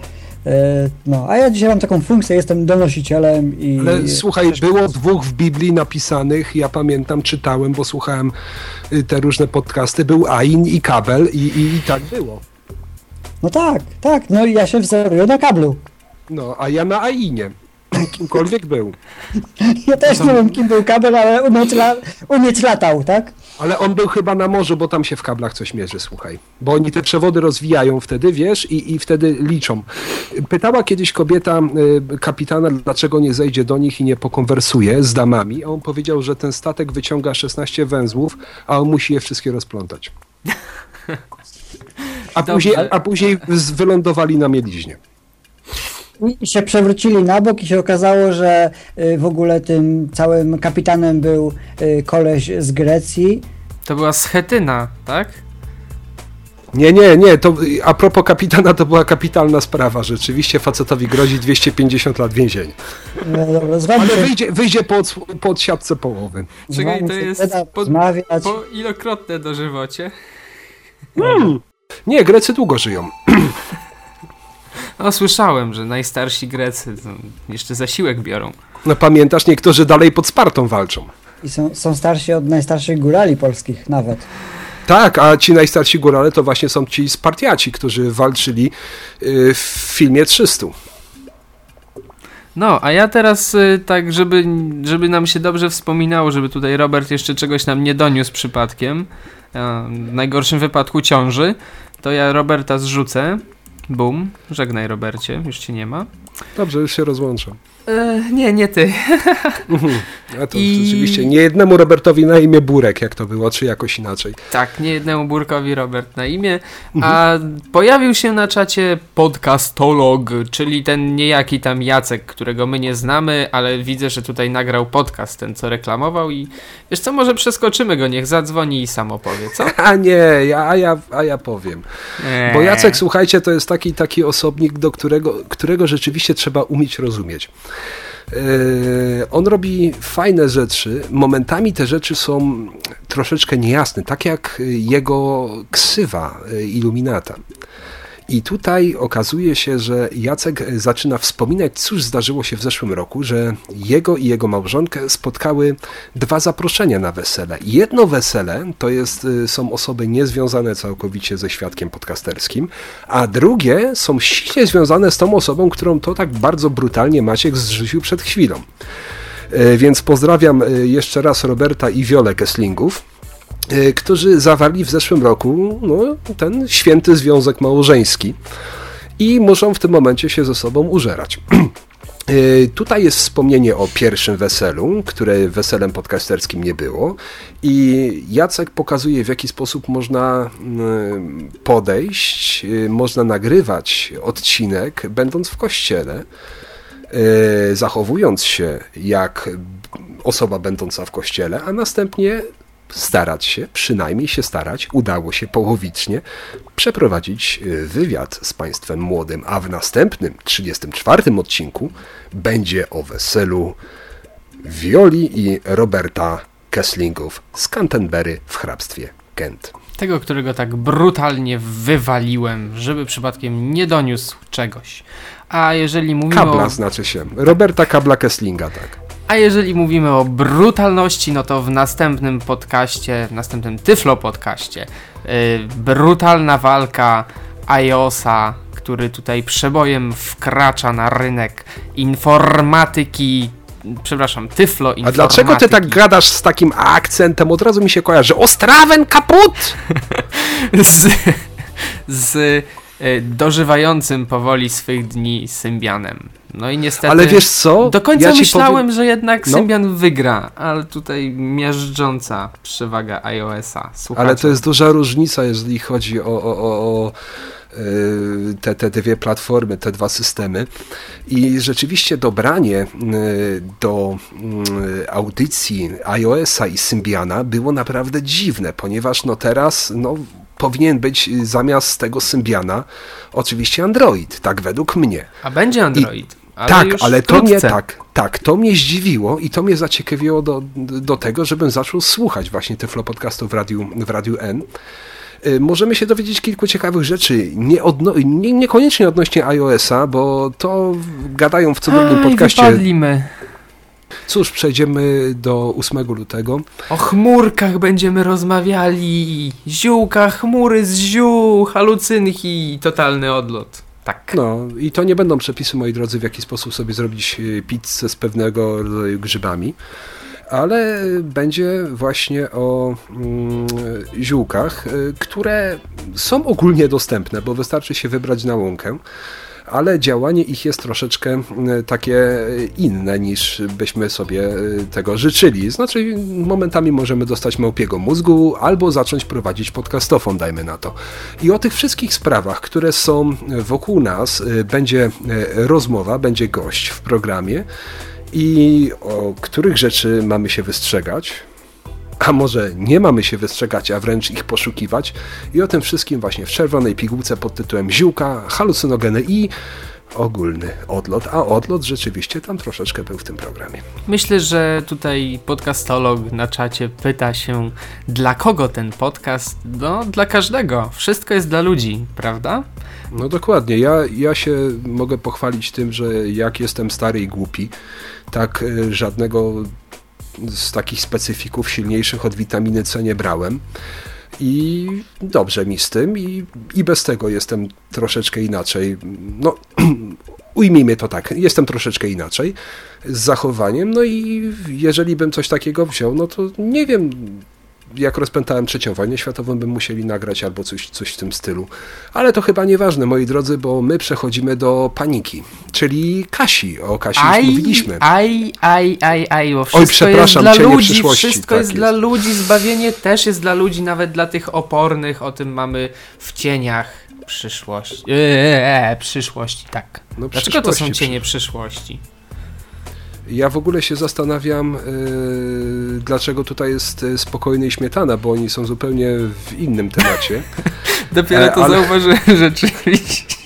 E, No, a ja dzisiaj mam taką funkcję, jestem donosicielem i... Ale słuchaj, było dwóch w Biblii napisanych, ja pamiętam, czytałem, bo słuchałem y, te różne podcasty, był Ain i Kabel i, i, i tak było. No tak, tak, no i ja się wzoruję na kablu. No, a ja na Ainie. Kimkolwiek był. Ja też nie wiem kim był kabel, ale umieć, la, umieć latał, tak? Ale on był chyba na morzu, bo tam się w kablach coś mierzy, słuchaj. Bo oni te przewody rozwijają wtedy, wiesz, i, i wtedy liczą. Pytała kiedyś kobieta y, kapitana, dlaczego nie zejdzie do nich i nie pokonwersuje z damami, a on powiedział, że ten statek wyciąga 16 węzłów, a on musi je wszystkie rozplątać. A Dobrze. później, a później wylądowali na mieliźnie. I się przewrócili na bok i się okazało, że y, w ogóle tym całym kapitanem był y, koleś z Grecji. To była schetyna, tak? Nie, nie, nie, to a propos kapitana, to była kapitalna sprawa. Rzeczywiście facetowi grozi 250 lat więzienia. No dobra, Ale wyjdzie, wyjdzie po, po odsiadce połowy. Czekaj, to jest po-. Po ilokrotne dożywocie. Nie, Grecy długo żyją. No słyszałem, że najstarsi Grecy jeszcze zasiłek biorą. No pamiętasz, niektórzy dalej pod Spartą walczą. I są, są starsi od najstarszych górali polskich nawet. Tak, a ci najstarsi górale to właśnie są ci Spartiaci, którzy walczyli y, w filmie 300. No, a ja teraz y, tak, żeby, żeby nam się dobrze wspominało, żeby tutaj Robert jeszcze czegoś nam nie doniósł przypadkiem, w najgorszym wypadku ciąży, to ja Roberta zrzucę. Bum, żegnaj Robercie, już cię nie ma. Dobrze, już się rozłączam. E, nie, nie ty. A to I- rzeczywiście nie jednemu Robertowi na imię Burek, jak to było, czy jakoś inaczej. Tak, nie jednemu Burkowi Robert na imię. A pojawił się na czacie podcastolog, czyli ten niejaki tam Jacek, którego my nie znamy, ale widzę, że tutaj nagrał podcast, ten co reklamował i wiesz co, może przeskoczymy go, niech zadzwoni i sam opowie, co? A nie, ja, a, ja, a ja powiem. Eee. Bo Jacek, słuchajcie, to jest taki, taki osobnik, do którego, którego rzeczywiście trzeba umieć rozumieć. Yy, on robi fajne rzeczy. Momentami te rzeczy są troszeczkę niejasne, tak jak jego ksywa yy, Illuminata. I tutaj okazuje się, że Jacek zaczyna wspominać, cóż zdarzyło się w zeszłym roku, że jego i jego małżonkę spotkały dwa zaproszenia na wesele. Jedno wesele to jest, y, są osoby niezwiązane całkowicie ze świadkiem podcasterskim, a drugie są ściśle związane z tą osobą, którą to tak bardzo brutalnie Maciek zrzucił przed chwilą. Y, Więc pozdrawiam jeszcze raz Roberta i Wiolę Kesslingów którzy zawarli w zeszłym roku no, ten święty związek małżeński i muszą w tym momencie się ze sobą użerać. Y, Tutaj jest wspomnienie o pierwszym weselu, które weselem podcasterskim nie było i Jacek pokazuje w jaki sposób można mm, podejść, y, można nagrywać odcinek będąc w kościele, y, zachowując się jak osoba będąca w kościele, a następnie starać się, przynajmniej się starać, udało się połowicznie przeprowadzić y, wywiad z państwem młodym, a w następnym, 34 odcinku będzie o weselu Wioli i Roberta Kesslingów z Canterbury w hrabstwie Kent. Tego, którego tak brutalnie wywaliłem, żeby przypadkiem nie doniósł czegoś. A jeżeli mówimy Kabla o... znaczy się. Roberta Kabla Kesslinga, tak. A jeżeli mówimy o brutalności, no to w następnym podcaście, w następnym Tyflo podcaście, yy, brutalna walka iOSa, który tutaj przebojem wkracza na rynek informatyki, przepraszam, Tyflo A dlaczego ty tak gadasz z takim akcentem? Od razu mi się kojarzy. Ostrawen kaput! z, z dożywającym powoli swych dni Symbianem. No i niestety. Ale wiesz co? Do końca Ja myślałem, powiem- że jednak No. Symbian wygra, ale tutaj miażdżąca przewaga iOS-a. Ale to jest duża różnica, jeżeli chodzi o, o, o, o te, te dwie platformy, te dwa systemy. I rzeczywiście dobranie do audycji iOS-a i Symbiana było naprawdę dziwne, ponieważ no teraz no, powinien być zamiast tego Symbiana oczywiście Android, tak według mnie. A będzie Android. I, ale tak, ale to mnie tak, tak, to mnie zdziwiło i to mnie zaciekawiło do, do tego, żebym zaczął słuchać właśnie Tyflo Podcastu w Radiu, w Radiu N. Y, możemy się dowiedzieć kilku ciekawych rzeczy, nie odno, nie, niekoniecznie odnośnie iOS-a, bo to gadają w co drugim podcaście. Wypadlimy. Cóż, przejdziemy do 8 lutego. O chmurkach będziemy rozmawiali. Ziółka, chmury z ziół, halucynki, totalny odlot. Tak. No i to nie będą przepisy, moi drodzy, w jaki sposób sobie zrobić e, pizzę z pewnego rodzaju grzybami, ale będzie właśnie o mm, ziółkach, e, które są ogólnie dostępne, bo wystarczy się wybrać na łąkę ale działanie ich jest troszeczkę e, takie inne niż byśmy sobie e, tego życzyli. Znaczy, momentami możemy dostać małpiego mózgu albo zacząć prowadzić podcastofon, dajmy na to. I o tych wszystkich sprawach, które są wokół nas, e, będzie rozmowa, będzie gość w programie i o których rzeczy mamy się wystrzegać, a może nie mamy się wystrzegać, a wręcz ich poszukiwać? I o tym wszystkim właśnie w czerwonej pigułce pod tytułem Ziółka, halucynogeny i ogólny odlot, a odlot rzeczywiście tam troszeczkę był w tym programie. Myślę, że tutaj podcastolog na czacie pyta się, dla kogo ten podcast? No, dla każdego. Wszystko jest dla ludzi, prawda? No dokładnie. Ja, ja się mogę pochwalić tym, że jak jestem stary i głupi, tak e, żadnego z takich specyfików silniejszych od witaminy C nie brałem. I dobrze mi z tym, i, i bez tego jestem troszeczkę inaczej. No, ujmijmy to tak, jestem troszeczkę inaczej z zachowaniem. No i jeżeli bym coś takiego wziął, no to nie wiem, jak rozpętałem trzecią wojnę światową, bym musieli nagrać albo coś, coś w tym stylu. Ale to chyba nieważne, moi drodzy, bo my przechodzimy do paniki, czyli Kasi. O Kasi aj, już mówiliśmy. Aj, aj, aj, aj, bo wszystko Oj, przepraszam, jest dla ludzi, wszystko tak jest, jest dla ludzi, zbawienie też jest dla ludzi, nawet dla tych opornych, o tym mamy w cieniach przyszłości. Eee, przyszłości, tak. No, Dlaczego to są cienie przyszłości? Ja w ogóle się zastanawiam, yy, dlaczego tutaj jest e, spokojny i śmietana, bo oni są zupełnie w innym temacie. Dopiero e, to ale... zauważyłem rzeczywiście.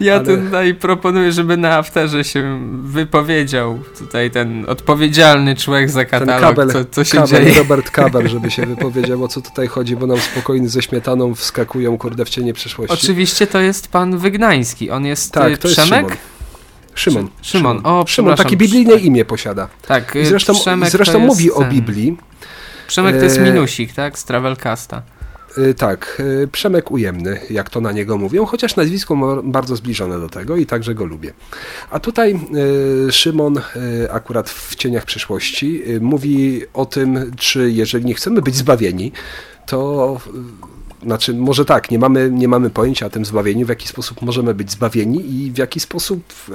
Ja ale... tutaj proponuję, żeby na afterze się wypowiedział tutaj ten odpowiedzialny człowiek za katalog, kabel, co, co się kabel, dzieje. Robert Kaber, żeby się wypowiedział, o co tutaj chodzi, bo nam spokojny ze śmietaną wskakują, kurde, w cienie przyszłości. Oczywiście to jest pan Wygnański, on jest tak, to Przemek? Jest Szymon. Szymon. Szymon, o, Szymon takie biblijne imię posiada. Tak, I zresztą, Przemek zresztą mówi o Biblii. Przemek to jest e, minusik, tak? Z Travelcasta. E, tak, e, Przemek Ujemny, jak to na niego mówią, chociaż nazwisko ma bardzo zbliżone do tego i także go lubię. A tutaj Szymon, akurat w Cieniach Przyszłości, mówi o tym, czy jeżeli nie chcemy być zbawieni, to znaczy, może tak, nie mamy, nie mamy pojęcia o tym zbawieniu, w jaki sposób możemy być zbawieni i w jaki sposób e,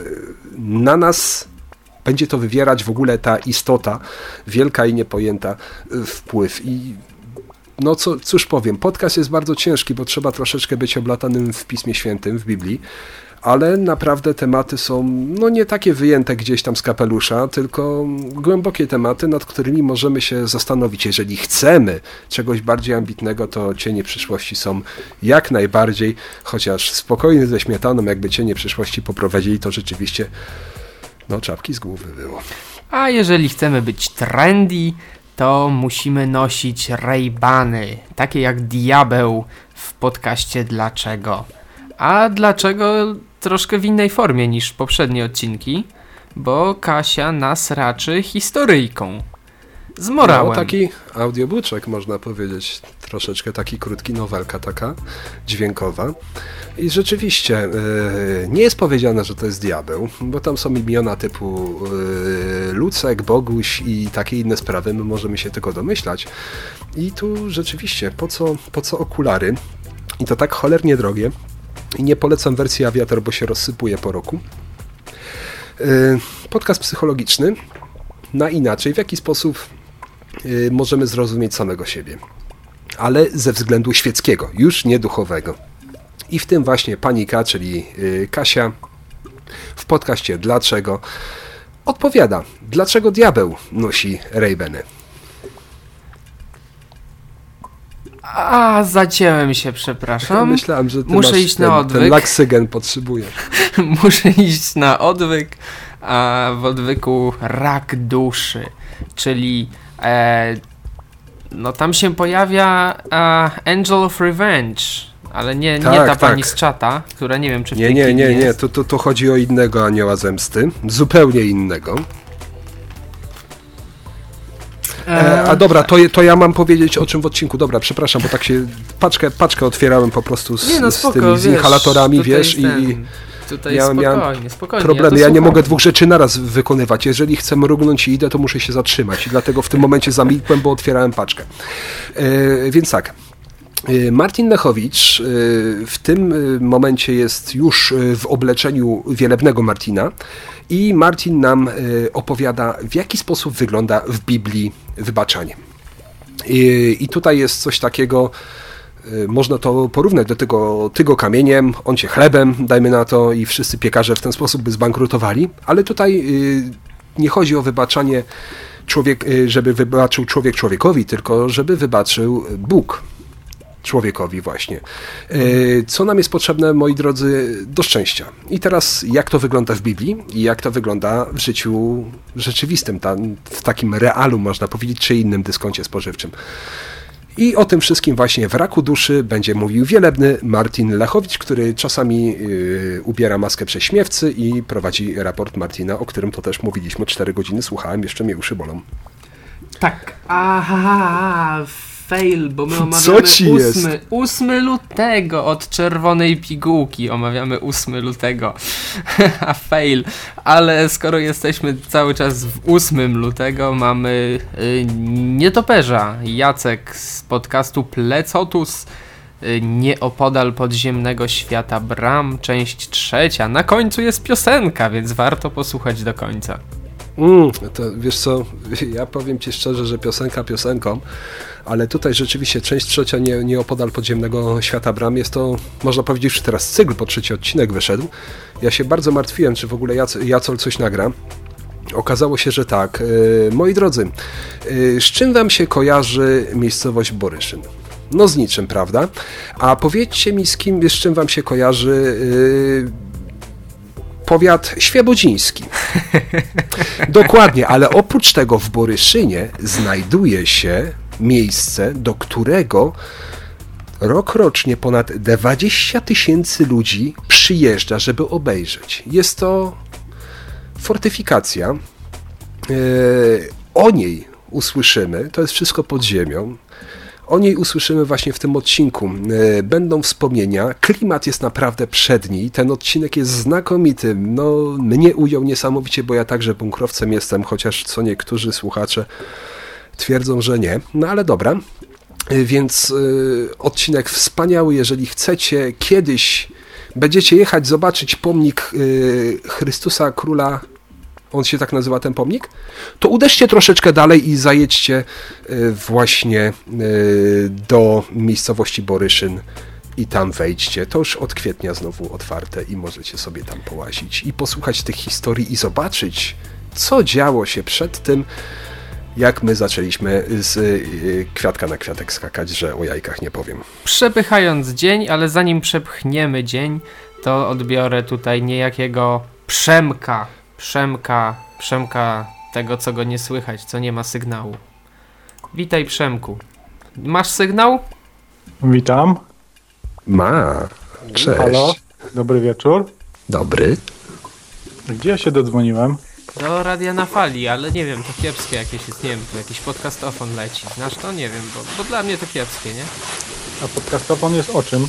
na nas będzie to wywierać w ogóle ta istota, wielka i niepojęta e, wpływ. I no co, cóż powiem, podcast jest bardzo ciężki, bo trzeba troszeczkę być oblatanym w Pismie Świętym, w Biblii, ale naprawdę tematy są no nie takie wyjęte gdzieś tam z kapelusza, tylko głębokie tematy, nad którymi możemy się zastanowić. Jeżeli chcemy czegoś bardziej ambitnego, to cienie przyszłości są jak najbardziej, chociaż spokojnie ze śmietaną, jakby cienie przyszłości poprowadzili, to rzeczywiście no czapki z głowy było. A jeżeli chcemy być trendy, to musimy nosić Ray-Bany, takie jak Diabeł w podcaście Dlaczego. A dlaczego troszkę w innej formie niż poprzednie odcinki, bo Kasia nas raczy historyjką. Z morałem. No, taki audiobuczek można powiedzieć, troszeczkę taki krótki, nowelka taka, dźwiękowa. I rzeczywiście yy, nie jest powiedziane, że to jest diabeł, bo tam są imiona typu yy, Lucek, Boguś i takie inne sprawy, my możemy się tylko domyślać. I tu rzeczywiście, po co, po co okulary? I to tak cholernie drogie, i nie polecam wersji Aviator, bo się rozsypuje po roku. Y, podcast psychologiczny na inaczej, w jaki sposób y, możemy zrozumieć samego siebie, ale ze względu świeckiego, już nie duchowego. I w tym właśnie panika, czyli y, Kasia, w podcaście Dlaczego odpowiada, dlaczego diabeł nosi Raybeny. A, zacięłem się, przepraszam. Myślałem, że ty Muszę iść ten, na odwyk. ten laksygen potrzebujesz. Muszę iść na odwyk, a w odwyku rak duszy, czyli e, no tam się pojawia e, Angel of Revenge, ale nie, nie Tak, ta pani tak. z czata, która nie wiem czy w Nie, tej nie, nie, nie, jest. to, to, to chodzi o innego anioła zemsty, zupełnie innego. E, a dobra, to, to ja mam powiedzieć o czym w odcinku. Dobra, przepraszam, bo tak się paczkę, paczkę otwierałem po prostu z, Nie no z spoko, tymi z inhalatorami, wiesz, i ten, Tutaj miałem- miałem spokojnie, spokojnie. problemy. to Ja nie mogę dwóch rzeczy naraz wykonywać. Jeżeli chcę mrugnąć i idę, to muszę się zatrzymać. I dlatego w tym momencie zamilkłem, bo otwierałem paczkę. E, więc tak. E, Martin Lechowicz e, w tym e, momencie jest już w obleczeniu wielebnego Martina i Martin nam opowiada, w jaki sposób wygląda w Biblii wybaczanie. I, tutaj jest coś takiego, można to porównać do tego tygo kamieniem, on cię chlebem, dajmy na to, i wszyscy piekarze w ten sposób by zbankrutowali, ale tutaj nie chodzi o wybaczanie człowiek, żeby wybaczył człowiek człowiekowi, tylko żeby wybaczył Bóg człowiekowi właśnie. Y, Co nam jest potrzebne, moi drodzy, do szczęścia. I teraz jak to wygląda w Biblii i jak to wygląda w życiu rzeczywistym, tam, w takim realu można powiedzieć, czy innym dyskoncie spożywczym. I o tym wszystkim właśnie w Raku Duszy będzie mówił wielebny Martin Lechowicz, który czasami yy, ubiera maskę prześmiewcy i prowadzi raport Martina, o którym to też mówiliśmy 4 godziny, słuchałem, jeszcze mnie uszy bolą. Tak, aha, fail, bo my Co omawiamy ci 8, jest? 8 lutego od czerwonej pigułki, omawiamy 8 lutego, a fail, ale skoro jesteśmy cały czas w 8 lutego, mamy y, nietoperza, Jacek z podcastu Plecotus, y, nieopodal podziemnego świata Bram, część trzecia, na końcu jest piosenka, więc warto posłuchać do końca. Mm, to wiesz co, ja powiem ci szczerze, że piosenka piosenką, ale tutaj rzeczywiście część trzecia nie, nieopodal podziemnego świata bram jest to, można powiedzieć, że teraz cykl, bo trzeci odcinek wyszedł. Ja się bardzo martwiłem, czy w ogóle Jac- Jacol coś nagra. Okazało się, że tak. E, moi drodzy, e, z czym wam się kojarzy miejscowość Boryszyn? No z niczym, prawda? A powiedzcie mi, z kim, z czym wam się kojarzy e, powiat świebodziński? Dokładnie, ale oprócz tego w Boryszynie znajduje się miejsce, do którego rok rocznie ponad 20 tysięcy ludzi przyjeżdża, żeby obejrzeć. Jest to fortyfikacja. E, O niej usłyszymy, to jest wszystko pod ziemią. O niej usłyszymy właśnie w tym odcinku. E, Będą wspomnienia. Klimat jest naprawdę przedni. Ten odcinek jest znakomity. No, mnie ujął niesamowicie, bo ja także bunkrowcem jestem, chociaż co niektórzy słuchacze twierdzą, że nie. No ale dobra. E, Więc y, odcinek wspaniały. Jeżeli chcecie kiedyś będziecie jechać zobaczyć pomnik y, Chrystusa Króla on się tak nazywa ten pomnik, to uderzcie troszeczkę dalej i zajedźcie y, właśnie y, do miejscowości Boryszyn i tam wejdźcie. To już od kwietnia znowu otwarte i możecie sobie tam połazić i posłuchać tych historii i zobaczyć, co działo się przed tym, jak my zaczęliśmy z y, kwiatka na kwiatek skakać, że o jajkach nie powiem. przepychając dzień, ale zanim przepchniemy dzień, to odbiorę tutaj niejakiego Przemka. Przemka, Przemka tego, co go nie słychać, co nie ma sygnału. Witaj Przemku. Masz sygnał? Witam. Ma. Cześć. Halo. Dobry wieczór. Dobry. Gdzie ja się dodzwoniłem? Do radia na fali, ale nie wiem, to kiepskie jakieś jest, nie wiem, tu jakiś podcastofon leci. Znasz to? Nie wiem, bo, bo dla mnie to kiepskie, nie? A podcastofon jest o czym?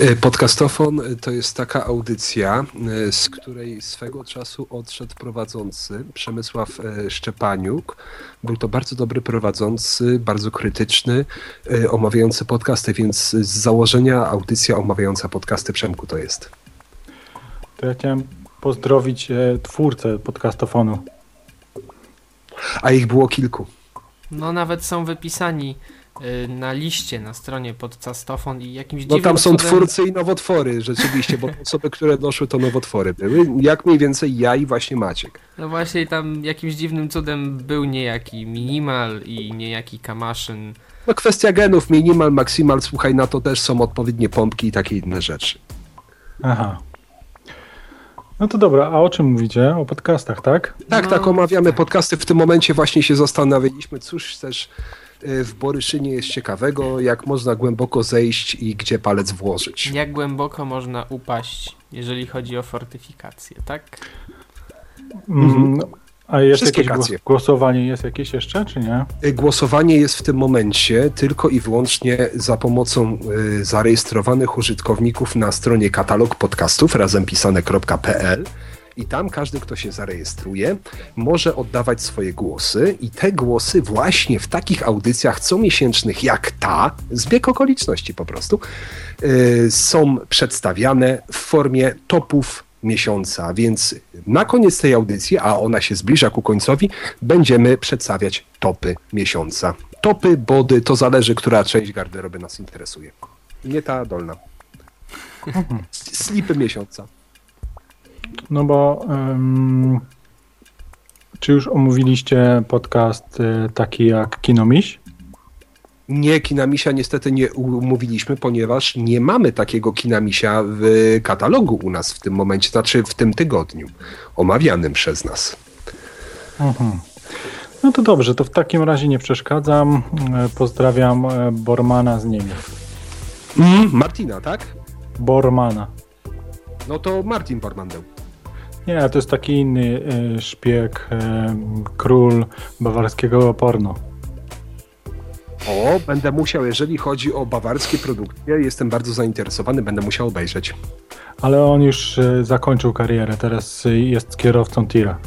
Y, Podcastofon y, to jest taka audycja, y, z której swego czasu odszedł prowadzący Przemysław Szczepaniuk. Był to bardzo dobry prowadzący, bardzo krytyczny, omawiający podcasty, więc z założenia audycja omawiająca podcasty Przemku to jest. To ja chciałem pozdrowić e, twórcę podcastofonu. A ich było kilku. No nawet są wypisani y, na liście na stronie Podcastofon i jakimś No dziwnym tam są cudem... twórcy i nowotwory, rzeczywiście, bo osoby, które doszły, to nowotwory były. Jak mniej więcej ja i właśnie Maciek. No właśnie tam jakimś dziwnym cudem był niejaki Minimal i niejaki Kamaszyn. No kwestia genów, minimal, maximal, słuchaj, na to też są odpowiednie pompki i takie inne rzeczy. Aha. No to dobra, a o czym mówicie? O podcastach, tak? Tak, No, tak, omawiamy podcasty. W tym momencie właśnie się zastanawialiśmy, cóż też y, w Boryszynie jest ciekawego, jak można głęboko zejść i gdzie palec włożyć. Jak głęboko można upaść, jeżeli chodzi o fortyfikację, tak? Mm, A jest Wszystkie jakieś kacje. głos- głosowanie jest jakieś jeszcze, czy nie? Y, Głosowanie jest w tym momencie tylko i wyłącznie za pomocą y, zarejestrowanych użytkowników na stronie katalog podcastów razempisane.pl i tam każdy, kto się zarejestruje, może oddawać swoje głosy i te głosy właśnie w takich audycjach comiesięcznych jak ta, zbieg okoliczności po prostu, y, są przedstawiane w formie topów miesiąca, więc na koniec tej audycji, a ona się zbliża ku końcowi, będziemy przedstawiać topy miesiąca. Topy, body, to zależy, która część garderoby nas interesuje. Nie ta dolna. Slipy miesiąca. No bo em, czy już omówiliście podcast y, taki jak Kinomiś? Nie, Kinamisia niestety nie umówiliśmy, ponieważ nie mamy takiego Kinamisia w katalogu u nas w tym momencie, znaczy w tym tygodniu, omawianym przez nas. Mhm. No to dobrze, to w takim razie nie przeszkadzam. E, Pozdrawiam e, Bormana z Niemiec. Mm, Martina, tak? Bormana. No to Martin Bormandeł. Nie, to jest taki inny e, szpieg, król bawarskiego porno. O, będę musiał, jeżeli chodzi o bawarskie produkcje, jestem bardzo zainteresowany, będę musiał obejrzeć. Ale on już e, zakończył karierę, teraz e, jest kierowcą tira.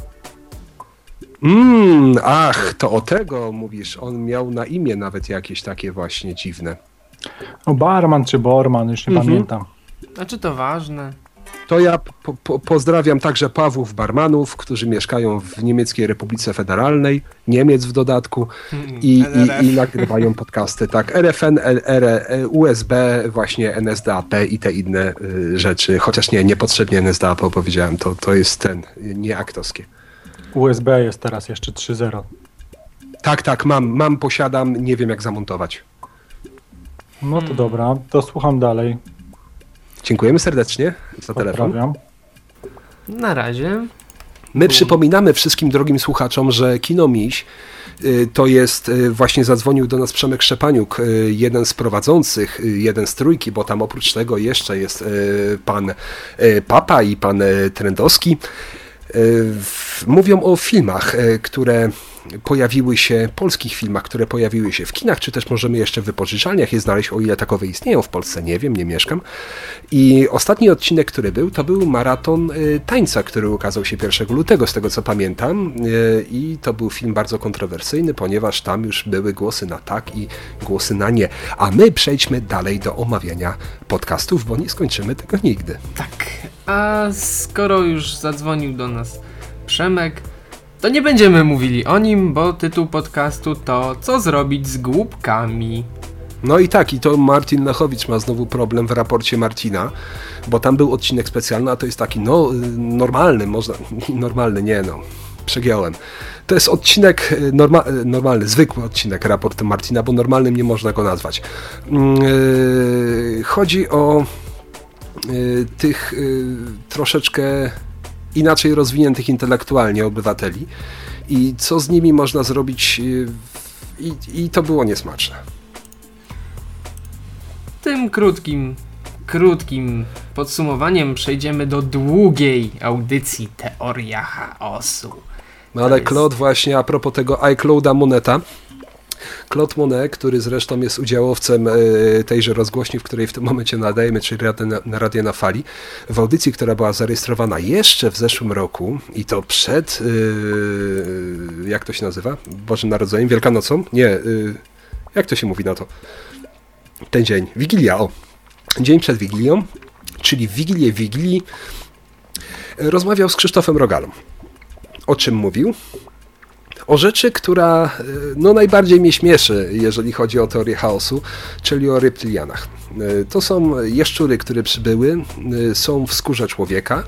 Mmm, ach, to o tego mówisz. On miał na imię nawet jakieś takie właśnie dziwne. O, Barman czy Borman, już nie Mhm. pamiętam. A czy to ważne? To ja po, po, pozdrawiam także Pawłów Barmanów, którzy mieszkają w Niemieckiej Republice Federalnej, Niemiec w dodatku i, i, i nagrywają podcasty, tak, RFN, LR, USB, właśnie NSDAP i te inne y, rzeczy, chociaż nie, niepotrzebnie NSDAP powiedziałem, to, to jest ten, nie aktowskie. USB jest teraz jeszcze 3.0. Tak, tak, mam, mam, posiadam, nie wiem jak zamontować. No Hmm. to dobra, to słucham dalej. Dziękujemy serdecznie za telefon. Pozdrawiam. Na razie. My przypominamy wszystkim drogim słuchaczom, że Kino Miś y, to jest, y, właśnie zadzwonił do nas Przemek Szczepaniuk, y, jeden z prowadzących, jeden z trójki, bo tam oprócz tego jeszcze jest pan Papa i pan Trendowski. Mówią o filmach, które pojawiły się, polskich filmach, które pojawiły się w kinach, czy też możemy jeszcze w wypożyczalniach je znaleźć, o ile takowe istnieją w Polsce, nie wiem, nie mieszkam. I ostatni odcinek, który był, to był maraton y, tańca, który ukazał się 1 lutego, z tego co pamiętam. Y, I to był film bardzo kontrowersyjny, ponieważ tam już były głosy na tak i głosy na nie. A my przejdźmy dalej do omawiania podcastów, bo nie skończymy tego nigdy. Tak. A skoro już zadzwonił do nas Przemek, to nie będziemy mówili o nim, bo tytuł podcastu to Co zrobić z głupkami. No i tak, i to Martin Lechowicz ma znowu problem w raporcie Marcina, bo tam był odcinek specjalny, a to jest taki, no, normalny, można, normalny, nie no, przegiąłem. To jest odcinek y, norma, y, normalny, zwykły odcinek raportu Marcina, bo normalnym nie można go nazwać. Mm, y, Chodzi o y, tych y, troszeczkę inaczej rozwiniętych intelektualnie obywateli i co z nimi można zrobić y, i, i to było niesmaczne. Tym krótkim, krótkim podsumowaniem przejdziemy do długiej audycji Teoria Chaosu. No ale Claude właśnie a propos tego iClouda Moneta. Claude Monet, który zresztą jest udziałowcem e, tejże rozgłośni, w której w tym momencie nadajemy, czyli na, Radio na Fali, w audycji, która była zarejestrowana jeszcze w zeszłym roku i to przed, e, jak to się nazywa? Bożym Narodzeniem, Wielkanocą? Nie, e, jak to się mówi na to? Ten dzień, Wigilia, o. Dzień przed Wigilią, czyli Wigilię Wigilii rozmawiał z Krzysztofem Rogalą. O czym mówił? O rzeczy, która e, no, najbardziej mnie śmieszy, jeżeli chodzi o teorię chaosu, czyli o reptilianach. E, to są jaszczury, które przybyły, e, są w skórze człowieka.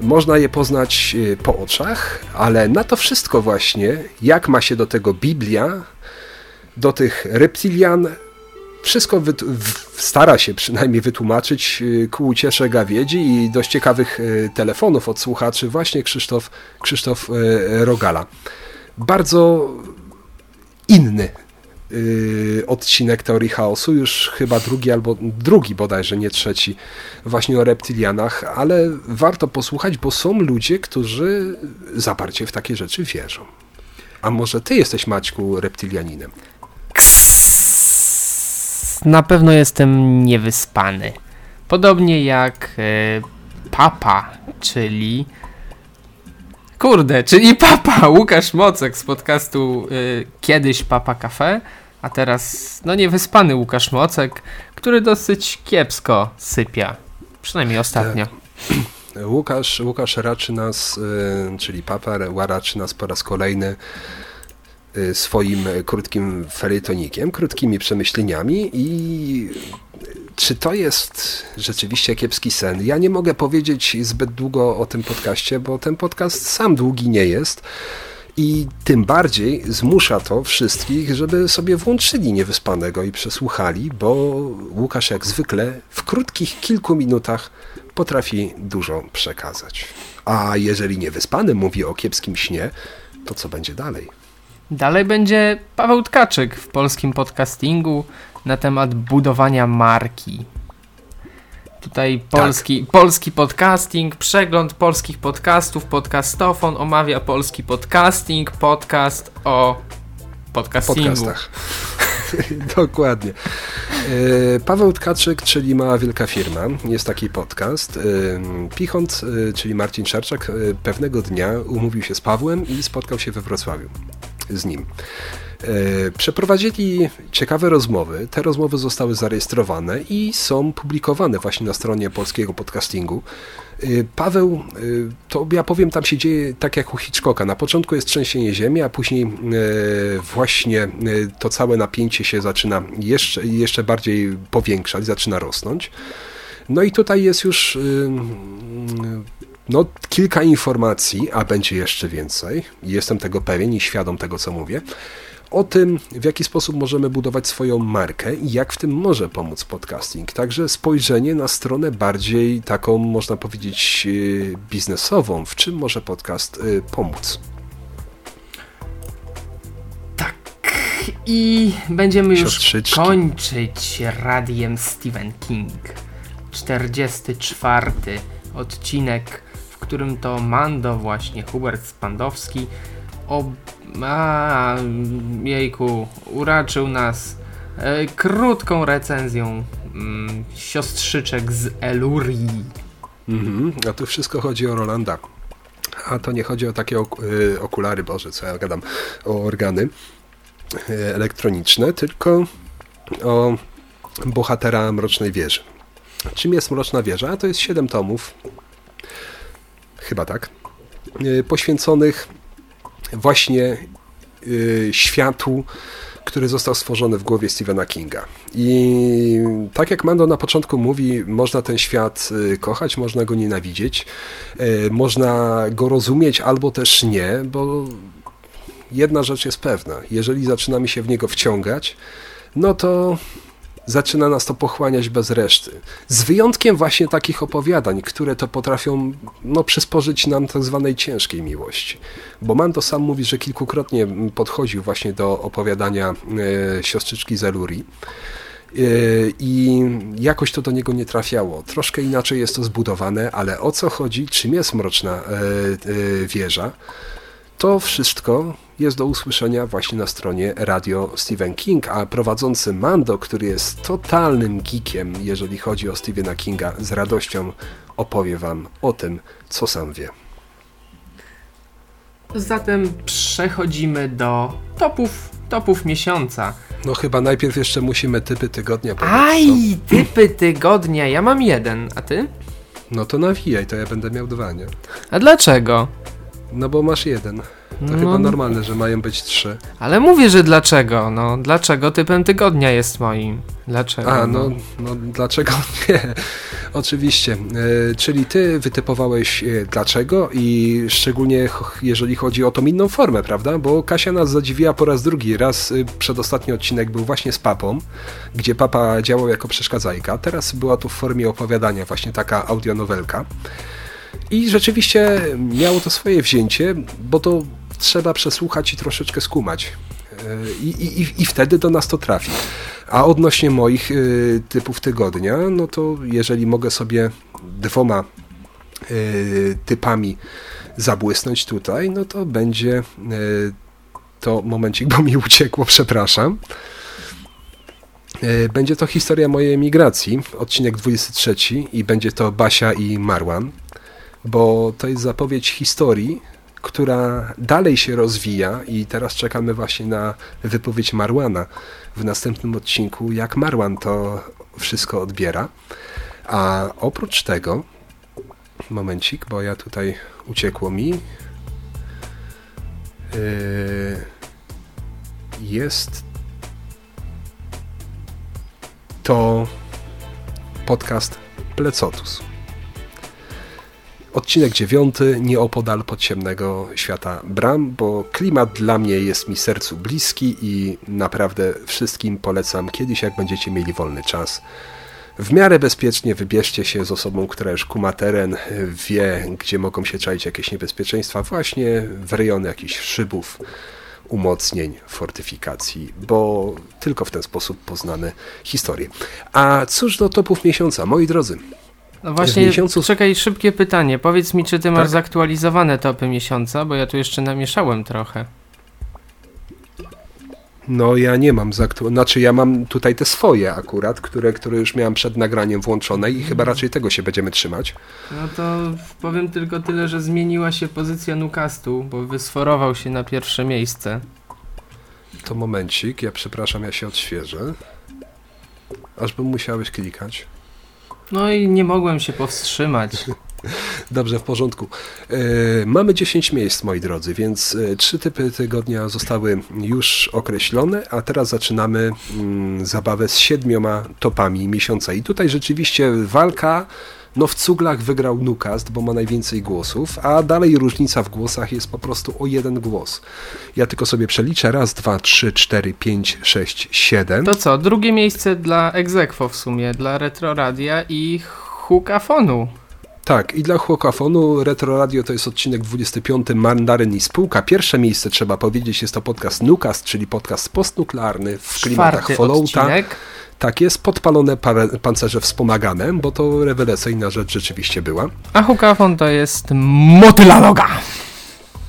Można je poznać po oczach, ale na to wszystko właśnie, jak ma się do tego Biblia, do tych reptilian, wszystko stara się przynajmniej wytłumaczyć ku uciesze Gawiedzi i dość ciekawych telefonów od słuchaczy właśnie Krzysztof, Krzysztof Rogala bardzo inny yy, odcinek teorii chaosu, już chyba drugi albo drugi bodajże, nie trzeci, właśnie o reptilianach, ale warto posłuchać, bo są ludzie, którzy zaparcie w takie rzeczy wierzą. A może ty jesteś, Maćku, reptilianinem? Na pewno jestem niewyspany. Podobnie jak e, papa, czyli Kurde, czyli papa Łukasz Mocek z podcastu y, Kiedyś Papa Cafe, a teraz no niewyspany Łukasz Mocek, który dosyć kiepsko sypia. Przynajmniej ostatnio. Tak. Łukasz, Łukasz raczy nas, y, czyli papa raczy nas po raz kolejny y, swoim krótkim felietonikiem, krótkimi przemyśleniami i czy to jest rzeczywiście kiepski sen? Ja nie mogę powiedzieć zbyt długo o tym podcaście, bo ten podcast sam długi nie jest. I tym bardziej zmusza to wszystkich, żeby sobie włączyli niewyspanego i przesłuchali, bo Łukasz jak zwykle w krótkich kilku minutach potrafi dużo przekazać. A jeżeli niewyspany mówi o kiepskim śnie, to co będzie dalej? Dalej będzie Paweł Tkaczyk w polskim podcastingu na temat budowania marki. Tutaj polski, tak. polski podcasting, przegląd polskich podcastów, podcastofon omawia polski podcasting, podcast o podcastingu. Podcastach. Dokładnie. E, Paweł Tkaczyk, czyli Mała Wielka Firma, jest taki podcast. E, Pichont, e, czyli Marcin Szarczak, pewnego dnia umówił się z Pawłem i spotkał się we Wrocławiu z nim. E, przeprowadzili ciekawe rozmowy. Te rozmowy zostały zarejestrowane i są publikowane właśnie na stronie polskiego podcastingu. E, Paweł, e, to ja powiem, tam się dzieje tak jak u Hitchcocka. Na początku jest trzęsienie ziemi, a później właśnie to całe napięcie się zaczyna jeszcze, jeszcze bardziej powiększać, zaczyna rosnąć. No i tutaj jest już no, kilka informacji, a będzie jeszcze więcej. Jestem tego pewien i świadom tego, co mówię o tym, w jaki sposób możemy budować swoją markę i jak w tym może pomóc podcasting. Także spojrzenie na stronę bardziej taką, można powiedzieć, y, biznesową. W czym może podcast y, pomóc? Tak. I będziemy już kończyć radiem Stephen King. 44 odcinek, w którym to Mando właśnie, Hubert Spandowski ob a, jejku, uraczył nas e, krótką recenzją mm, siostrzyczek z Elurii. Mhm, a tu wszystko chodzi o Rolanda. A to nie chodzi o takie ok y, okulary, Boże, co ja gadam, o organy y, elektroniczne, tylko o bohatera Mrocznej Wieży. Czym jest Mroczna Wieża? To jest 7 tomów, chyba tak, y, poświęconych właśnie y, światu, który został stworzony w głowie Stephena Kinga. I tak jak Mando na początku mówi, można ten świat y, kochać, można go nienawidzieć, y, można go rozumieć albo też nie, bo jedna rzecz jest pewna. Jeżeli zaczynamy się w niego wciągać, no to zaczyna nas to pochłaniać bez reszty. Z wyjątkiem właśnie takich opowiadań, które to potrafią no, przysporzyć nam tak zwanej ciężkiej miłości. Bo Mando sam mówi, że kilkukrotnie podchodził właśnie do opowiadania e, siostrzyczki Zeluri e, i jakoś to do niego nie trafiało. Troszkę inaczej jest to zbudowane, ale o co chodzi, czym jest mroczna e, e, wieża, to wszystko jest do usłyszenia właśnie na stronie Radio Stephen King, a prowadzący Mando, który jest totalnym geekiem, jeżeli chodzi o Stephena Kinga, z radością opowie Wam o tym, co sam wie. Zatem przechodzimy do topów, topów miesiąca. No chyba najpierw jeszcze musimy typy tygodnia powiedzieć. Aj, co? typy tygodnia. Ja mam jeden, a ty? No to nawijaj, to ja będę miał dwa, nie? A dlaczego? No bo masz jeden. To chyba normalne, że mają być trzy. Ale mówię, że dlaczego? No, dlaczego typem tygodnia jest moim? Dlaczego? A, no, no dlaczego nie? Oczywiście. E, czyli ty wytypowałeś e, dlaczego i szczególnie jeżeli chodzi o tą inną formę, prawda? Bo Kasia nas zadziwiła po raz drugi. Raz e, przedostatni odcinek był właśnie z papą, gdzie papa działał jako przeszkadzajka. Teraz była tu w formie opowiadania właśnie taka audionowelka. I rzeczywiście miało to swoje wzięcie, bo to trzeba przesłuchać i troszeczkę skumać. E, I, i, I wtedy do nas to trafi. A odnośnie moich y, typów tygodnia, no to jeżeli mogę sobie dwoma y, typami zabłysnąć tutaj, no to będzie to momencik, bo mi uciekło, przepraszam. Będzie to historia mojej emigracji, odcinek 23 i będzie to Basia i Marwan, bo to jest zapowiedź historii, która dalej się rozwija i teraz czekamy właśnie na wypowiedź Marwana w następnym odcinku, jak Marwan to wszystko odbiera. A oprócz tego, momencik, bo ja tutaj uciekło mi, yy, jest to podcast Plecotus. Odcinek dziewiąty, nieopodal podziemnego świata Bram, bo klimat dla mnie jest mi sercu bliski i naprawdę wszystkim polecam kiedyś, jak będziecie mieli wolny czas. W miarę bezpiecznie wybierzcie się z osobą, która już kuma teren, wie, gdzie mogą się czaić jakieś niebezpieczeństwa, właśnie w rejony jakichś szybów, umocnień, fortyfikacji, bo tylko w ten sposób poznamy historię. A cóż do topów miesiąca, moi drodzy? No właśnie, miesiącu... czekaj, szybkie pytanie. Powiedz mi, czy ty masz Tak? zaktualizowane topy miesiąca, bo ja tu jeszcze namieszałem trochę. No ja nie mam, zaktu... znaczy ja mam tutaj te swoje akurat, które, które już miałem przed nagraniem włączone i chyba raczej tego się będziemy trzymać. No to powiem tylko tyle, że zmieniła się pozycja Nukastu, bo wysforował się na pierwsze miejsce. To momencik, ja przepraszam, ja się odświeżę. Aż bym musiałeś klikać. No i nie mogłem się powstrzymać. Dobrze, w porządku. E, mamy 10 miejsc, moi drodzy, więc e, trzy typy tygodnia zostały już określone, a teraz zaczynamy mm, zabawę z siedmioma topami miesiąca. I tutaj rzeczywiście walka, no w cuglach wygrał Nukast, bo ma najwięcej głosów, a dalej różnica w głosach jest po prostu o jeden głos. Ja tylko sobie przeliczę. Raz, dwa, trzy, cztery, pięć, sześć, siedem. To co, drugie miejsce dla Egzekwo w sumie, dla Retroradia i Hukafonu. Tak, i dla Chłokafonu Retro Radio to jest odcinek 25 Mandaryn i Spółka. Pierwsze miejsce trzeba powiedzieć, jest to podcast Nukast, czyli podcast postnuklearny w klimatach Czwarty Fallouta. odcinek. Tak jest, podpalone pancerze wspomagane, bo to rewelacyjna rzecz rzeczywiście była. A Hukafon to jest motylanoga.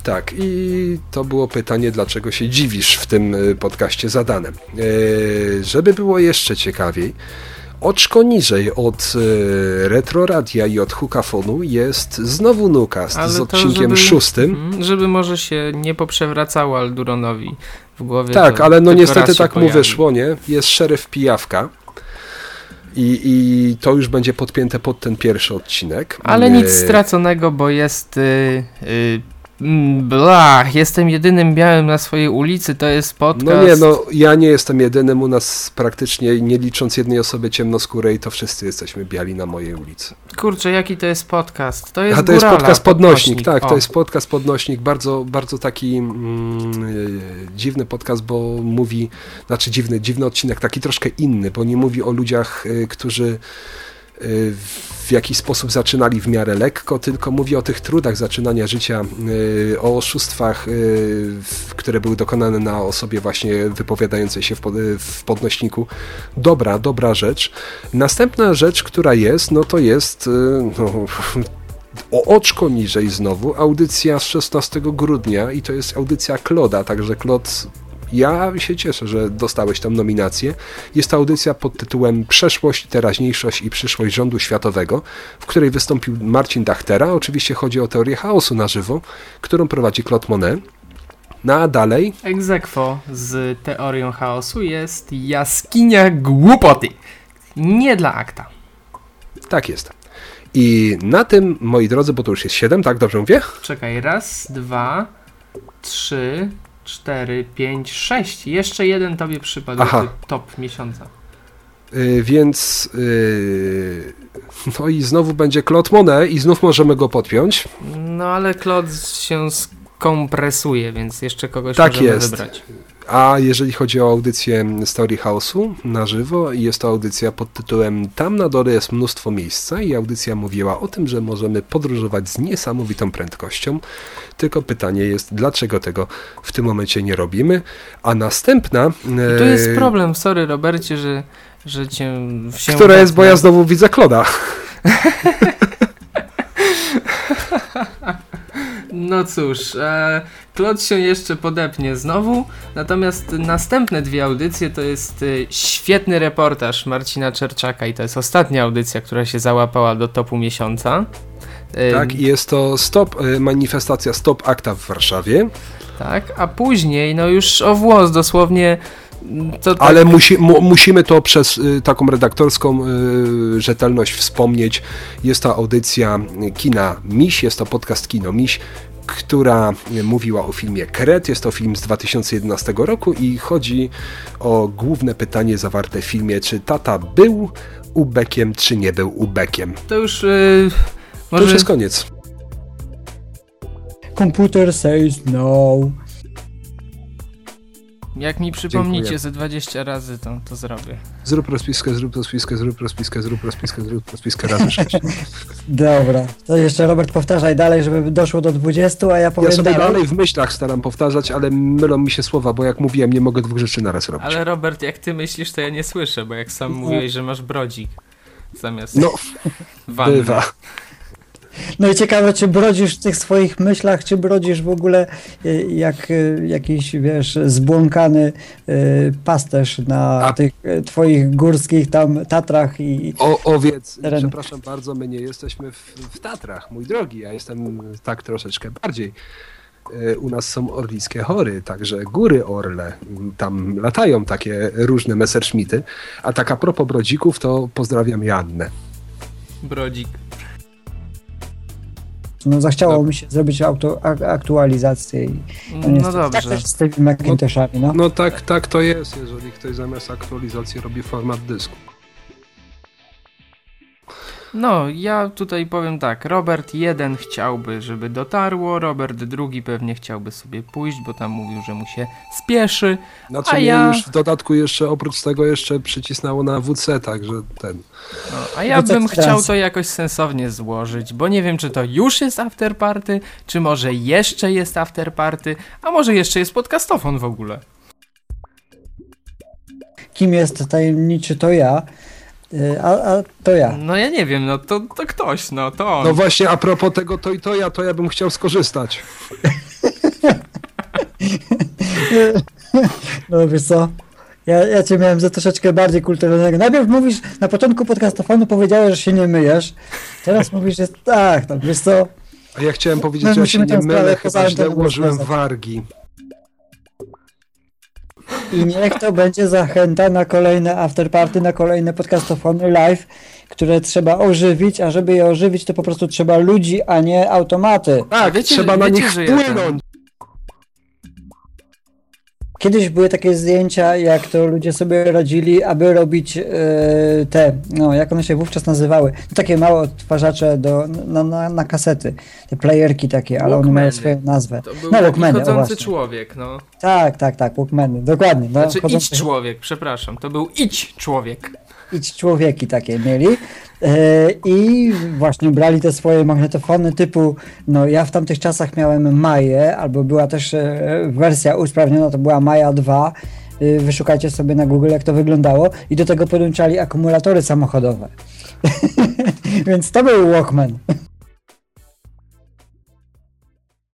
Tak, i to było pytanie, dlaczego się dziwisz w tym y, podcaście zadane. Żeby było jeszcze ciekawiej, oczko niżej od e, Retro Radia i od Hukafonu jest znowu Nukast Ale z odcinkiem żeby- szóstym. Mm, Żeby może się nie poprzewracało Alduronowi w głowie. Tak, ale no niestety tak mu pojawi. wyszło, nie? Jest szeryf pijawka. I, I to już będzie podpięte pod ten pierwszy odcinek. Ale E, nic straconego, bo jest. Y, y, mm, blach, jestem jedynym białym na swojej ulicy, to jest podcast. No nie, no ja nie jestem jedynym, u nas praktycznie nie licząc jednej osoby ciemnoskórej, to wszyscy jesteśmy biali na mojej ulicy. Kurczę, jaki to jest podcast? To jest A to jest górala, podcast podnośnik, tak, O. to jest podcast podnośnik, bardzo, bardzo taki mm, e, dziwny podcast, bo mówi, znaczy dziwny, dziwny odcinek, taki troszkę inny, bo nie mówi o ludziach, e, którzy w jakiś sposób zaczynali w miarę lekko, tylko mówi o tych trudach zaczynania życia, e, o oszustwach, w- które były dokonane na osobie właśnie wypowiadającej się w, pod, w podnośniku. Dobra, dobra rzecz. Następna rzecz, która jest, no to jest e, no, o oczko niżej znowu, audycja z 16 grudnia i to jest audycja Kloda, także Klod, ja się cieszę, że dostałeś tą nominację. Jest to audycja pod tytułem Przeszłość, teraźniejszość i przyszłość rządu światowego, w której wystąpił Marcin Dachtera. Oczywiście chodzi o teorię chaosu na żywo, którą prowadzi Claude Monet. No a dalej, Egzekwo z teorią chaosu jest jaskinia głupoty. Nie dla akta. tak jest. I na tym, moi drodzy, bo to już jest 7, tak dobrze mówię? Czekaj, raz, dwa, trzy, cztery, pięć, sześć. Jeszcze jeden tobie przypadł Aha. top miesiąca. Y, więc y, no i znowu będzie Claude Monet i znów możemy go podpiąć. No ale Claude się skompresuje, więc jeszcze kogoś Tak możemy jest. wybrać. A jeżeli chodzi o audycję Story House'u na żywo, jest to audycja pod tytułem Tam na dole jest mnóstwo miejsca i audycja mówiła o tym, że możemy podróżować z niesamowitą prędkością. Tylko pytanie jest, dlaczego tego w tym momencie nie robimy? A następna... I jest e, problem, sorry Robercie, że, że cię się Która jest, bo ja znowu widzę Kloda. No cóż, e, Claude się jeszcze podepnie znowu, natomiast następne dwie audycje to jest e, świetny reportaż Marcina Czerczaka i to jest ostatnia audycja, która się załapała do topu miesiąca. Tak, i jest to stop, e, manifestacja Stop Akta w Warszawie, tak, a później, no już o włos dosłownie, mm, tak, ale musi, mu, musimy to przez y, taką redaktorską y, rzetelność wspomnieć. Jest to audycja Kina Miś, jest to podcast Kino Miś, która mówiła o filmie Kret. Jest to film z 2011 roku i chodzi o główne pytanie zawarte w filmie, czy tata był ubekiem, czy nie był ubekiem. to już e, To już może jest koniec. Komputer says no. Jak mi przypomnicie Dziękuję. ze 20 razy, to, to zrobię. Zrób rozpiskę, zrób rozpiskę, zrób rozpiskę, zrób rozpiskę, zrób rozpiskę razy sześć. Dobra, to jeszcze Robert powtarzaj dalej, żeby doszło do 20, a ja powiem Ja sobie dalej. dalej w myślach staram powtarzać, ale mylą mi się słowa, bo jak mówiłem, nie mogę dwóch rzeczy naraz robić. Ale Robert, jak ty myślisz, to ja nie słyszę, bo jak sam mówiłeś, że masz brodzik zamiast No, wanny. bywa. No i ciekawe, czy brodzisz w tych swoich myślach, czy brodzisz w ogóle y, jak y, jakiś, wiesz, zbłąkany y, pasterz na A- tych twoich górskich tam Tatrach i... O, owiec, Tereny. przepraszam bardzo, my nie jesteśmy w, w Tatrach, mój drogi, ja jestem tak troszeczkę bardziej. U nas są orlickie chory, także góry orle, m, tam latają takie różne Messerschmitty. A tak a propos brodzików, to pozdrawiam Jannę. Brodzik. No zachciało mi się zrobić auto, ak- aktualizację i... No, niestety Tak dobrze. też z tymi Macintosami, no. No tak, tak to jest, jeżeli ktoś zamiast aktualizacji robi format dysku. No, ja tutaj powiem tak. Robert jeden chciałby, żeby dotarło, Robert drugi pewnie chciałby sobie pójść, bo tam mówił, że mu się spieszy. Znaczy A mnie ja- już w dodatku jeszcze oprócz tego jeszcze przycisnęło na WC, także ten. No, a ja No to bym teraz. chciał to jakoś sensownie złożyć, bo nie wiem, czy to już jest afterparty, czy może jeszcze jest afterparty, a może jeszcze jest podcastofon w ogóle. Kim jest tajemniczy to ja, a, a to ja. No ja nie wiem, no to, to ktoś, no to on. No właśnie, a propos tego to i to ja, to ja bym chciał skorzystać. No wiesz co, ja, ja cię miałem za troszeczkę bardziej kulturalnego. Najpierw mówisz, na początku podcastofonu powiedziałeś, że się nie myjesz, teraz mówisz, że tak, no wiesz co, A ja chciałem powiedzieć, My że ja się nie mylę, chyba źle ułożyłem wargi. I niech to będzie zachęta na kolejne afterparty, na kolejne podcastofony live, które trzeba ożywić, a żeby je ożywić, to po prostu trzeba ludzi, a nie automaty. Tak, wiecie, trzeba na wiecie, nich wpłynąć. Kiedyś były takie zdjęcia, jak to ludzie sobie radzili, aby robić e, te, no jak one się wówczas nazywały, no, takie małe odtwarzacze do, na, na, na kasety, te playerki takie, ale one miały swoją nazwę. To był No, Walkmany, chodzący właśnie. człowiek, no. Tak, tak, tak, Walkmany, dokładnie. No, Znaczy chodzący- idź człowiek, przepraszam, to był idź człowiek. Idź człowieki takie mieli. E, I właśnie brali te swoje magnetofony typu, no ja w tamtych czasach miałem Maję, albo była też e, wersja usprawniona, to była Maja 2. E, Wyszukajcie sobie na Google, jak to wyglądało. I do tego podłączali akumulatory samochodowe. Więc to był Walkman.